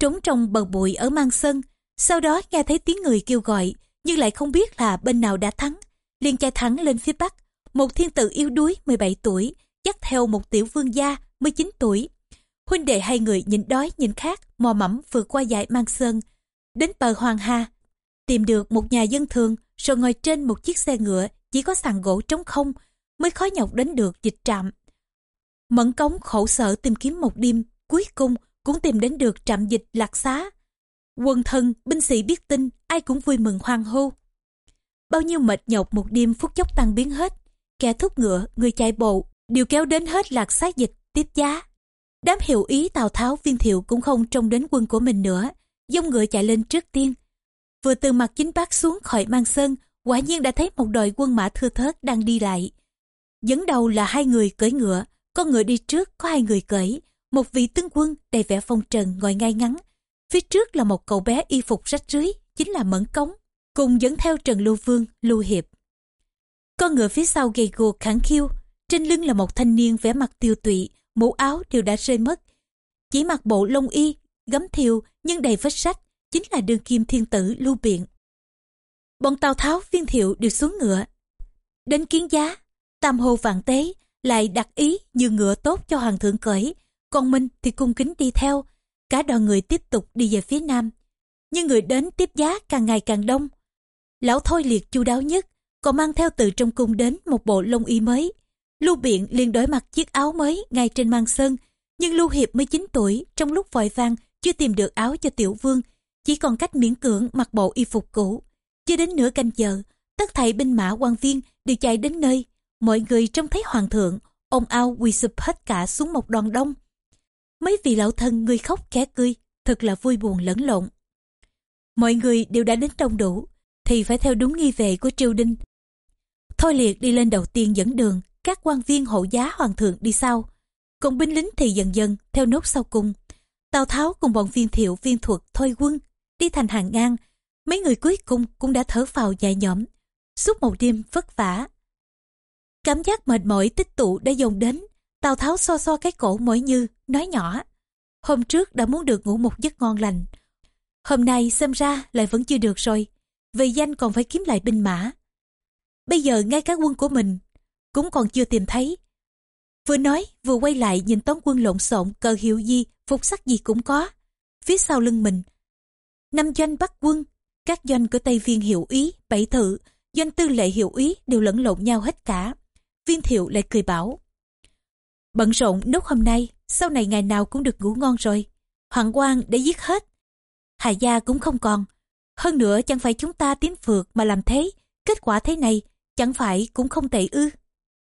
trốn trong bờ bụi ở Mang Sơn. Sau đó nghe thấy tiếng người kêu gọi, nhưng lại không biết là bên nào đã thắng. liền chạy thẳng lên phía Bắc, một thiên tử yếu đuối 17 tuổi, dắt theo một tiểu vương gia 19 tuổi, huynh đệ hai người nhìn đói nhìn khát mò mẫm vượt qua dải mang sơn đến bờ hoàng hà tìm được một nhà dân thường rồi ngồi trên một chiếc xe ngựa chỉ có sàn gỗ trống không mới khó nhọc đến được dịch trạm mẫn cống khổ sở tìm kiếm một đêm cuối cùng cũng tìm đến được trạm dịch lạc xá quần thần binh sĩ biết tin ai cũng vui mừng hoan hô bao nhiêu mệt nhọc một đêm phút chốc tan biến hết kẻ thúc ngựa người chạy bộ đều kéo đến hết lạc xá dịch tiếp giá Đám hiệu ý Tào Tháo viên thiệu cũng không trông đến quân của mình nữa, dông ngựa chạy lên trước tiên. Vừa từ mặt chính bác xuống khỏi mang sơn, quả nhiên đã thấy một đội quân mã thưa thớt đang đi lại. Dẫn đầu là hai người cưỡi ngựa, con ngựa đi trước có hai người cưỡi, một vị tướng quân đầy vẻ phong trần ngồi ngay ngắn. Phía trước là một cậu bé y phục rách rưới, chính là Mẫn Cống, cùng dẫn theo Trần Lưu Vương, Lưu Hiệp. Con ngựa phía sau gầy guộc khẳng khiu, trên lưng là một thanh niên vẻ mặt tiêu tụy, mũ áo đều đã rơi mất. Chỉ mặc bộ lông y, gấm thiều nhưng đầy vết sách, chính là đương kim thiên tử lưu biện. Bọn Tào Tháo viên thiệu đều xuống ngựa. Đến kiến giá, tam hồ vạn tế lại đặt ý như ngựa tốt cho hoàng thượng cởi, còn mình thì cung kính đi theo. Cả đoàn người tiếp tục đi về phía nam. Nhưng người đến tiếp giá càng ngày càng đông. Lão Thôi liệt chu đáo nhất, còn mang theo từ trong cung đến một bộ lông y mới. Lưu Biện liền đổi mặt chiếc áo mới ngay trên mang sơn, nhưng Lưu Hiệp mới 9 tuổi, trong lúc vội vàng chưa tìm được áo cho tiểu vương, chỉ còn cách miễn cưỡng mặc bộ y phục cũ. Chưa đến nửa canh giờ, tất thảy binh mã quan viên đều chạy đến nơi, mọi người trông thấy hoàng thượng, ông ao quỳ sụp hết cả xuống một đoàn đông mấy vị lão thân người khóc kẻ cười, thật là vui buồn lẫn lộn. Mọi người đều đã đến đông đủ, thì phải theo đúng nghi vệ của triều đình. Thôi liệt đi lên đầu tiên dẫn đường, các quan viên hộ giá hoàng thượng đi sau. Còn binh lính thì dần dần theo nốt sau cùng. Tào Tháo cùng bọn viên thiệu viên thuật thôi quân đi thành hàng ngang. Mấy người cuối cùng cũng đã thở phào nhẹ nhõm. Suốt một đêm vất vả. Cảm giác mệt mỏi tích tụ đã dồn đến. Tào Tháo so so cái cổ mỗi như, nói nhỏ. Hôm trước đã muốn được ngủ một giấc ngon lành. Hôm nay xem ra lại vẫn chưa được rồi. vì danh còn phải kiếm lại binh mã. Bây giờ ngay cả quân của mình cũng còn chưa tìm thấy. Vừa nói vừa quay lại nhìn toán quân lộn xộn cờ hiệu gì phục sắc gì cũng có. Phía sau lưng mình năm doanh bắt quân các doanh của Tây Viên hiệu ý, bảy thự, doanh tư lệ hiệu ý đều lẫn lộn nhau hết cả. Viên thiệu lại cười bảo. Bận rộn nốt hôm nay, sau này ngày nào cũng được ngủ ngon rồi. Hoàng quang đã giết hết. Hà gia cũng không còn. Hơn nữa chẳng phải chúng ta tiến phượt mà làm thế. Kết quả thế này chẳng phải cũng không tệ ư.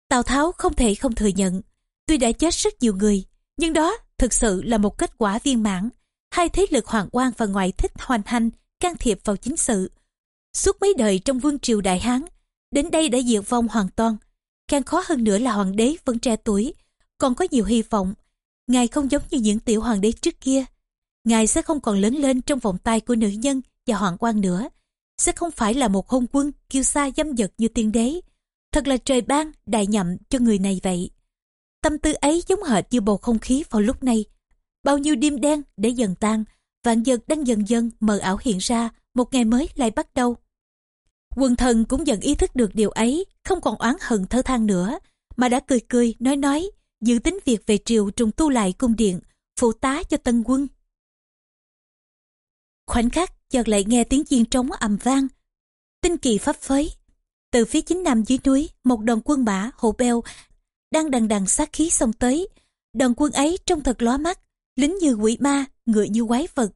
Tào Tháo không thể không thừa nhận. Tuy đã chết rất nhiều người, nhưng đó thực sự là một kết quả viên mãn. Hai thế lực hoàng quan và ngoại thích hoành hành, can thiệp vào chính sự. Suốt mấy đời trong vương triều Đại Hán, đến đây đã diệt vong hoàn toàn. Càng khó hơn nữa là hoàng đế vẫn trẻ tuổi, còn có nhiều hy vọng. Ngài không giống như những tiểu hoàng đế trước kia. Ngài sẽ không còn lớn lên trong vòng tay của nữ nhân và hoàng quan nữa. Sẽ không phải là một hôn quân kiêu sa dâm dật như tiên đế. Thật là trời ban, đại nhậm cho người này vậy. Tâm tư ấy giống hệt như bầu không khí vào lúc này. Bao nhiêu đêm đen để dần tan, vạn vật đang dần dần mờ ảo hiện ra, một ngày mới lại bắt đầu. Quần thần cũng dần ý thức được điều ấy, không còn oán hận thơ than nữa, mà đã cười cười, nói nói, dự tính việc về triều trùng tu lại cung điện, phụ tá cho tân quân. Khoảnh khắc chợt lại nghe tiếng chiên trống ầm vang, tinh kỳ pháp phới. Từ phía chính nam dưới núi, một đoàn quân mã hộ beo đang đằng đằng sát khí xông tới. Đoàn quân ấy trông thật lóa mắt, lính như quỷ ma, ngựa như quái vật.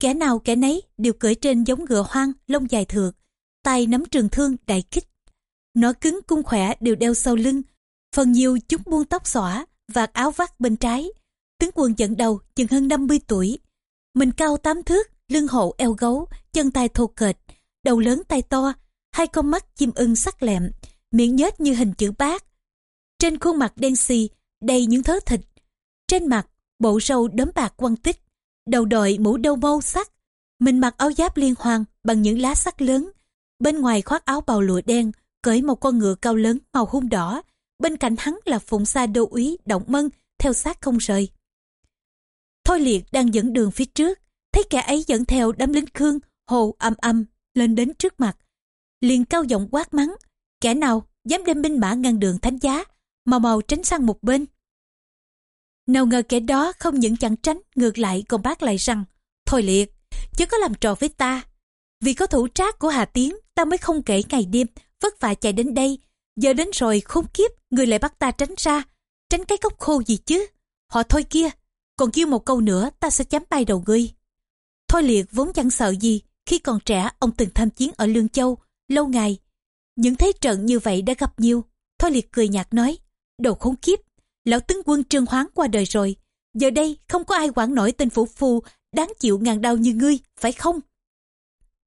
Kẻ nào kẻ nấy đều cưỡi trên giống ngựa hoang, lông dài thượt, tay nắm trường thương đại kích. Nó cứng cung khỏe đều đeo sau lưng, phần nhiều chúng buông tóc xõa, vạt áo vắt bên trái. Tướng quân dẫn đầu chừng hơn 50 tuổi. Mình cao tám thước, lưng hộ eo gấu, chân tay thô kệch, đầu lớn tay to, hai con mắt chim ưng sắc lẹm, miệng nhếch như hình chữ bát. Trên khuôn mặt đen xì, đầy những thớ thịt. Trên mặt, bộ râu đốm bạc quăng tích, đầu đội mũ đâu mâu sắc. Mình mặc áo giáp liên hoàn bằng những lá sắt lớn. Bên ngoài khoác áo bào lụa đen, cởi một con ngựa cao lớn màu hung đỏ. Bên cạnh hắn là phụng sa đô úy động mân theo sát không rời. Thôi liệt đang dẫn đường phía trước, thấy kẻ ấy dẫn theo đám lính khương, hồ âm âm lên đến trước mặt. Liền cao giọng quát mắng, kẻ nào dám đem binh mã ngăn đường thánh giá, màu màu tránh sang một bên. Nào ngờ kẻ đó không những chẳng tránh, ngược lại còn bác lại rằng, thôi liệt, chứ có làm trò với ta. Vì có thủ trác của Hà Tiến, ta mới không kể ngày đêm, vất vả chạy đến đây. Giờ đến rồi khốn kiếp, người lại bắt ta tránh ra. Tránh cái gốc khô gì chứ? Họ thôi kia, còn kêu một câu nữa ta sẽ chém bay đầu ngươi. Thôi liệt vốn chẳng sợ gì, khi còn trẻ ông từng tham chiến ở Lương Châu, lâu ngày. Những thế trận như vậy đã gặp nhiều. Thôi liệt cười nhạt nói, đồ khốn kiếp, lão tướng quân trương hoáng qua đời rồi. Giờ đây không có ai quản nổi tên phủ phu đáng chịu ngàn đau như ngươi, phải không?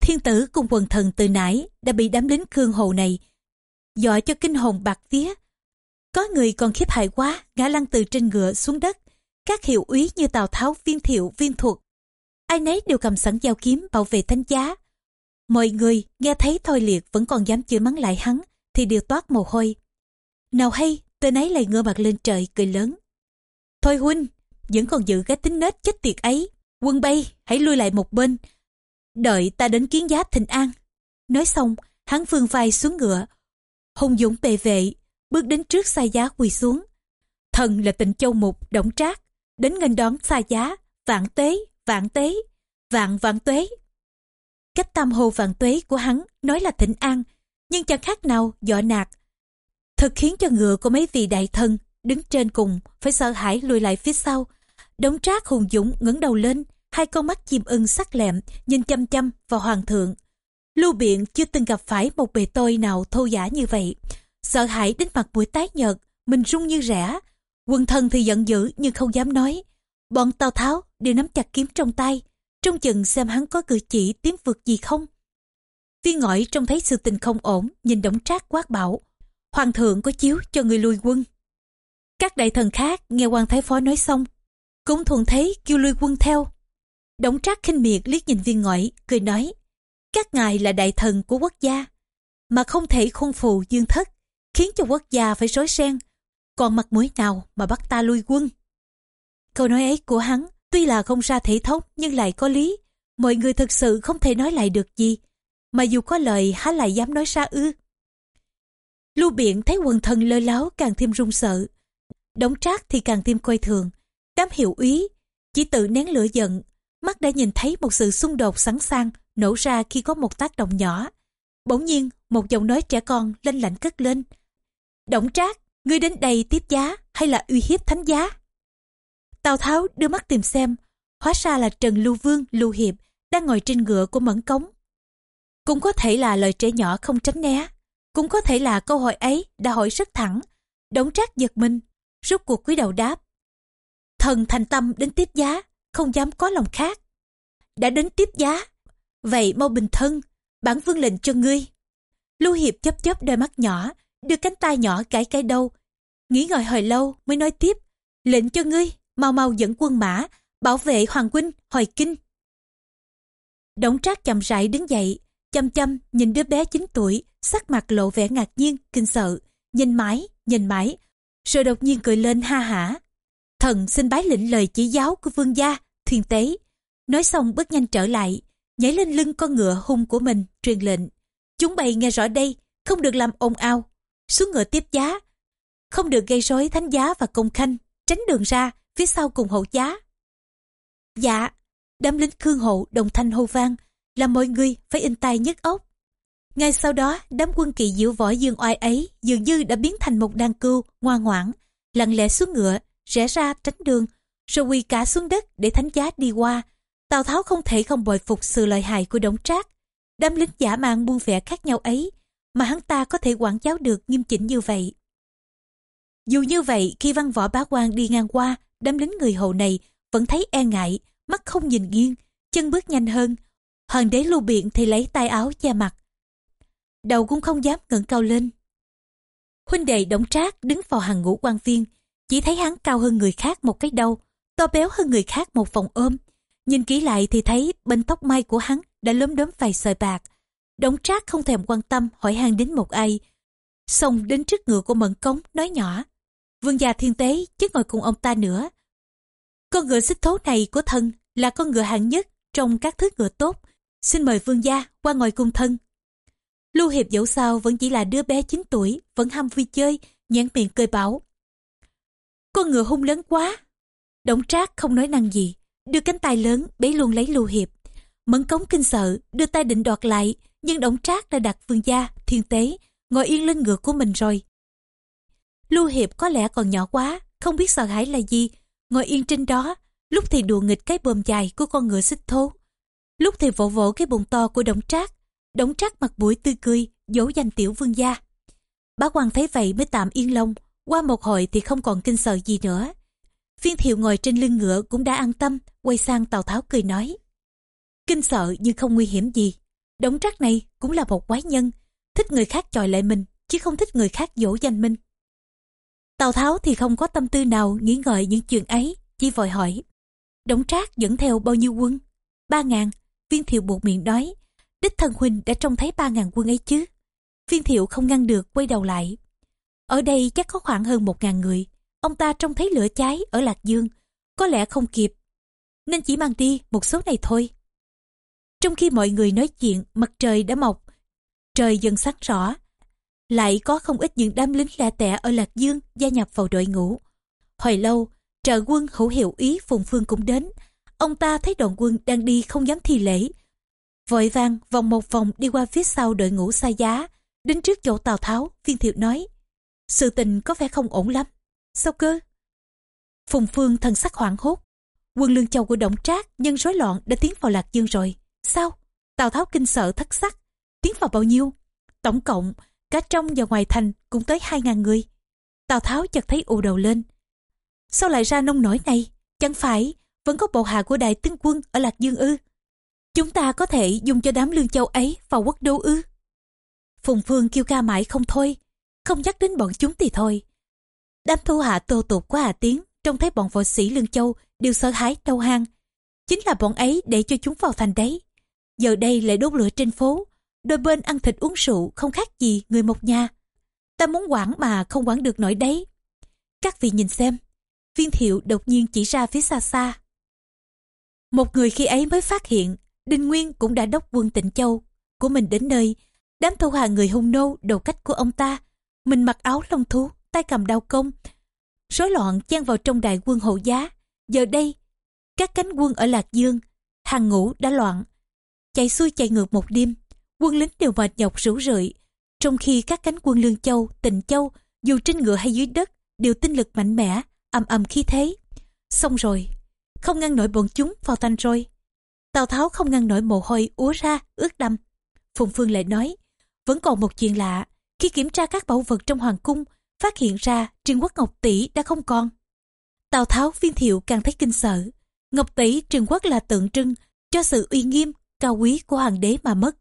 Thiên tử cùng quần thần từ nãy đã bị đám lính khương hồ này dọa cho kinh hồn bạc vía. Có người còn khiếp hại quá, ngã lăn từ trên ngựa xuống đất. Các hiệu úy như Tào Tháo, Viên Thiệu, Viên Thuật. Ai nấy đều cầm sẵn dao kiếm bảo vệ thánh giá. Mọi người nghe thấy Thôi Liệt vẫn còn dám chửi mắng lại hắn thì đều toát mồ hôi. Nào hay, tên ấy lại ngửa mặt lên trời cười lớn. Thôi huynh, vẫn còn giữ cái tính nết chết tiệt ấy. Quân bay, hãy lui lại một bên. Đợi ta đến kiến giá thịnh an. Nói xong, hắn phương vai xuống ngựa. Hùng dũng bề vệ, bước đến trước xa giá quỳ xuống. Thần là tịnh châu mục, động trác. Đến nghênh đón xa giá, vạn tế, vạn tế, vạn vạn tuế. Cách tam hồ vạn tuế của hắn nói là thịnh an, nhưng chẳng khác nào dọa nạt. Thật khiến cho ngựa của mấy vị đại thân đứng trên cùng phải sợ hãi lùi lại phía sau. Đống trác hùng dũng ngẩng đầu lên, hai con mắt chim ưng sắc lẹm nhìn chăm chăm vào hoàng thượng. Lưu biện chưa từng gặp phải một bề tôi nào thô giả như vậy. Sợ hãi đến mặt mũi tái nhợt, mình run như rẻ. quân thần thì giận dữ nhưng không dám nói. Bọn Tào Tháo đều nắm chặt kiếm trong tay, trông chừng xem hắn có cử chỉ tiến vượt gì không. Viên ngõi trông thấy sự tình không ổn, nhìn đống trác quát bảo. Hoàng thượng có chiếu cho người lui quân. Các đại thần khác nghe quan thái phó nói xong, cũng thuận thấy kêu lui quân theo. Đống trác khinh miệt liếc nhìn viên ngõi, cười nói, các ngài là đại thần của quốc gia, mà không thể khôn phù dương thất, khiến cho quốc gia phải rối ren, còn mặt mũi nào mà bắt ta lui quân. Câu nói ấy của hắn tuy là không ra thể thống nhưng lại có lý. Mọi người thực sự không thể nói lại được gì. Mà dù có lời há lại dám nói ra ư. Lưu biện thấy quần thần lơ láo càng thêm run sợ. Đống trác thì càng thêm coi thường. Đám hiệu úy chỉ tự nén lửa giận. Mắt đã nhìn thấy một sự xung đột sẵn sàng nổ ra khi có một tác động nhỏ. Bỗng nhiên một giọng nói trẻ con lanh lảnh cất lên. Động trác, ngươi đến đây tiếp giá hay là uy hiếp thánh giá? Tào Tháo đưa mắt tìm xem, hóa ra là Trần Lưu Vương Lưu Hiệp đang ngồi trên ngựa của Mẫn Cống. Cũng có thể là lời trẻ nhỏ không tránh né, cũng có thể là câu hỏi ấy đã hỏi rất thẳng. Đống trác giật mình, rút cuộc quý đầu đáp. Thần thành tâm đến tiếp giá, không dám có lòng khác. Đã đến tiếp giá, vậy mau bình thân, bản vương lệnh cho ngươi. Lưu Hiệp chấp chấp đôi mắt nhỏ, đưa cánh tay nhỏ cãi cái đâu Nghĩ ngợi hồi lâu mới nói tiếp, lệnh cho ngươi mau mau dẫn quân mã bảo vệ hoàng huynh hồi kinh. Đổng trác chậm rãi đứng dậy chăm chăm nhìn đứa bé 9 tuổi sắc mặt lộ vẻ ngạc nhiên kinh sợ. Nhìn mãi nhìn mãi rồi đột nhiên cười lên ha hả. Thần xin bái lĩnh lời chỉ giáo của vương gia thuyền tế. Nói xong bước nhanh trở lại nhảy lên lưng con ngựa hung của mình truyền lệnh chúng bày nghe rõ đây không được làm ồn ào xuống ngựa tiếp giá không được gây rối thánh giá và công khanh tránh đường ra phía sau cùng hậu giá. Dạ, đám lính khương hộ đồng thanh hô vang, làm mọi người phải in tay nhức ốc. Ngay sau đó, đám quân kỵ diệu võ dương oai ấy dường như đã biến thành một đàn cưu, ngoan ngoãn, lặng lẽ xuống ngựa, rẽ ra tránh đường, rồi quỳ cả xuống đất để thánh giá đi qua. Tào Tháo không thể không bồi phục sự lợi hại của Đổng Trác. Đám lính giả mang buông vẻ khác nhau ấy, mà hắn ta có thể quản giáo được nghiêm chỉnh như vậy. Dù như vậy, khi văn võ bá quan đi ngang qua, đám lính người hầu này vẫn thấy e ngại, mắt không nhìn nghiêng, chân bước nhanh hơn. Hoàng đế lưu biện thì lấy tay áo che mặt. Đầu cũng không dám ngẩng cao lên. Huynh đệ đổng trác đứng vào hàng ngũ quan viên, chỉ thấy hắn cao hơn người khác một cái đầu, to béo hơn người khác một vòng ôm. Nhìn kỹ lại thì thấy bên tóc mai của hắn đã lốm đốm vài sợi bạc. Đống trác không thèm quan tâm hỏi han đến một ai. Xong đến trước ngựa của mận cống nói nhỏ. Vương gia thiên tế chứ ngồi cùng ông ta nữa. Con ngựa xích thố này của thân là con ngựa hạng nhất trong các thứ ngựa tốt. Xin mời vương gia qua ngồi cùng thân. Lưu Hiệp dẫu sao vẫn chỉ là đứa bé 9 tuổi, vẫn ham vui chơi, nhãn miệng cười bảo. Con ngựa hung lớn quá. Đống trác không nói năng gì, đưa cánh tay lớn bế luôn lấy Lưu Hiệp. Mẫn cống kinh sợ, đưa tay định đoạt lại, nhưng đổng trác đã đặt vương gia, thiên tế, ngồi yên lên ngựa của mình rồi. Lưu Hiệp có lẽ còn nhỏ quá, không biết sợ hãi là gì, ngồi yên trên đó, lúc thì đùa nghịch cái bờm dài của con ngựa xích thố, lúc thì vỗ vỗ cái bụng to của Đổng Trác. Đổng Trác mặt mũi tươi cười, dỗ dành tiểu vương gia. Bá quan thấy vậy mới tạm yên lòng, qua một hồi thì không còn kinh sợ gì nữa. Viên thiệu ngồi trên lưng ngựa cũng đã an tâm, quay sang Tào Tháo cười nói. Kinh sợ nhưng không nguy hiểm gì. Đống Trác này cũng là một quái nhân, thích người khác chọi lại mình, chứ không thích người khác dỗ danh mình. Tào Tháo thì không có tâm tư nào nghĩ ngợi những chuyện ấy, chỉ vội hỏi. Đống trác dẫn theo bao nhiêu quân? Ba ngàn, viên thiệu buộc miệng nói. Đích thân huynh đã trông thấy ba ngàn quân ấy chứ. Viên thiệu không ngăn được quay đầu lại. Ở đây chắc có khoảng hơn một ngàn người. Ông ta trông thấy lửa cháy ở Lạc Dương. Có lẽ không kịp. Nên chỉ mang đi một số này thôi. Trong khi mọi người nói chuyện, mặt trời đã mọc. Trời dần sáng rõ, lại có không ít những đám lính lẻ tẻ ở Lạc Dương gia nhập vào đội ngũ. Hồi lâu, trợ quân hữu hiệu ý Phùng Phương cũng đến. Ông ta thấy đoàn quân đang đi không dám thi lễ. Vội vàng vòng một vòng đi qua phía sau đội ngũ xa giá, đến trước chỗ Tào Tháo, viên thiệu nói. Sự tình có vẻ không ổn lắm. Sao cơ? Phùng Phương thần sắc hoảng hốt. Quân lương châu của Động Trác nhân rối loạn đã tiến vào Lạc Dương rồi. Sao? Tào Tháo kinh sợ thất sắc. Tiến vào bao nhiêu? Tổng cộng cả trong và ngoài thành cũng tới hai ngàn người. Tào Tháo chợt thấy ù đầu lên. Sao lại ra nông nổi này? Chẳng phải vẫn có bộ hạ của đại tướng quân ở Lạc Dương ư? Chúng ta có thể dùng cho đám lương châu ấy vào quốc đô ư? Phùng Phương kêu ca mãi không thôi, không nhắc đến bọn chúng thì thôi. Đám thu hạ tô tục của Hà Tiến trông thấy bọn võ sĩ lương châu đều sợ hãi đau hang. Chính là bọn ấy để cho chúng vào thành đấy. Giờ đây lại đốt lửa trên phố, đôi bên ăn thịt uống rượu không khác gì người một nhà. Ta muốn quản mà không quản được nổi đấy. Các vị nhìn xem, viên thiệu đột nhiên chỉ ra phía xa xa. Một người khi ấy mới phát hiện, Đinh Nguyên cũng đã đốc quân tịnh châu của mình đến nơi. Đám thu hà người hung nô đầu cách của ông ta. Mình mặc áo lông thú, tay cầm đao công. Rối loạn chen vào trong đại quân hộ giá. Giờ đây, các cánh quân ở Lạc Dương, hàng ngũ đã loạn. Chạy xuôi chạy ngược một đêm, quân lính đều mệt nhọc rủ rượi. Trong khi các cánh quân Lương Châu, Tịnh Châu, dù trên ngựa hay dưới đất, đều tinh lực mạnh mẽ, ầm ầm khí thế. Xong rồi, không ngăn nổi bọn chúng vào thành rồi. Tào Tháo không ngăn nổi mồ hôi úa ra, ướt đâm. Phùng Phương lại nói, vẫn còn một chuyện lạ, khi kiểm tra các bảo vật trong hoàng cung, phát hiện ra Trương Quốc Ngọc Tỷ đã không còn. Tào Tháo viên thiệu càng thấy kinh sợ. Ngọc Tỷ Trương Quốc là tượng trưng cho sự uy nghiêm, cao quý của hoàng đế mà mất.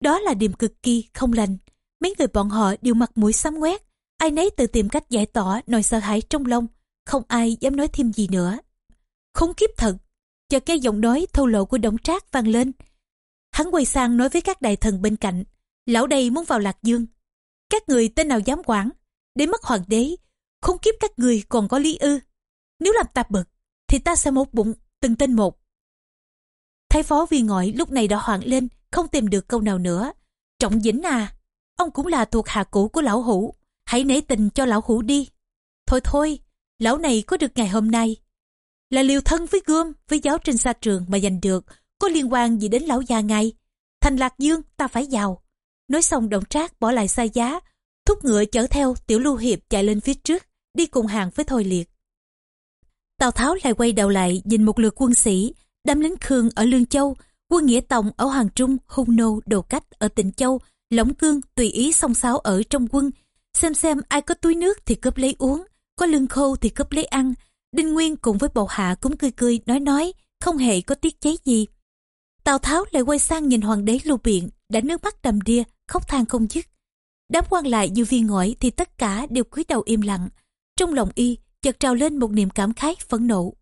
Đó là điểm cực kỳ không lành. Mấy người bọn họ đều mặt mũi xám ngoét, ai nấy tự tìm cách giải tỏa nỗi sợ hãi trong lòng, không ai dám nói thêm gì nữa. Khốn kiếp thật, cho cái giọng nói thô lộ của Đổng Trác vang lên. Hắn quay sang nói với các đại thần bên cạnh, lão đây muốn vào Lạc Dương. Các người tên nào dám quản, để mất hoàng đế, không kiếp các người còn có lý ư. Nếu làm tạp bực, thì ta sẽ một bụng, từng tên một. Thái phó viên ngọi lúc này đã hoảng lên, không tìm được câu nào nữa. Trọng Dĩnh à, ông cũng là thuộc hạ cũ của lão hủ, hãy nể tình cho lão hủ đi. Thôi thôi, lão này có được ngày hôm nay. Là liều thân với gươm, với giáo trên xa trường mà giành được, có liên quan gì đến lão già ngay. Thành Lạc Dương ta phải giàu. Nói xong động trác bỏ lại xa giá, thúc ngựa chở theo tiểu lưu hiệp chạy lên phía trước, đi cùng hàng với Thôi Liệt. Tào Tháo lại quay đầu lại nhìn một lượt quân sĩ, đám lính Khương ở Lương Châu, quân Nghĩa Tòng ở Hoàng Trung, hung nô, đồ cách ở Tịnh Châu, Lỗng Cương tùy ý song sáo ở trong quân. Xem xem ai có túi nước thì cướp lấy uống, có lương khô thì cướp lấy ăn. Đinh Nguyên cùng với bộ hạ cũng cười cười nói nói, không hề có tiết chế gì. Tào Tháo lại quay sang nhìn hoàng đế lưu biện, đã nước mắt đầm đìa, khóc than không dứt. Đám quan lại như viên ngõi thì tất cả đều cúi đầu im lặng. Trong lòng y chợt trào lên một niềm cảm khái phẫn nộ.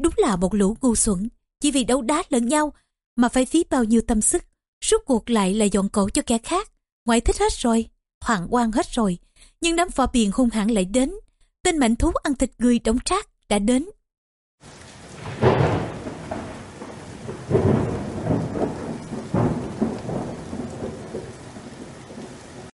Đúng là một lũ ngu xuẩn, chỉ vì đấu đá lẫn nhau mà phải phí bao nhiêu tâm sức, suốt cuộc lại là dọn cổ cho kẻ khác. Ngoại thích hết rồi, hoàng quan hết rồi, nhưng đám phò biền hung hãn lại đến. Tên mạnh thú ăn thịt người đóng trác đã đến.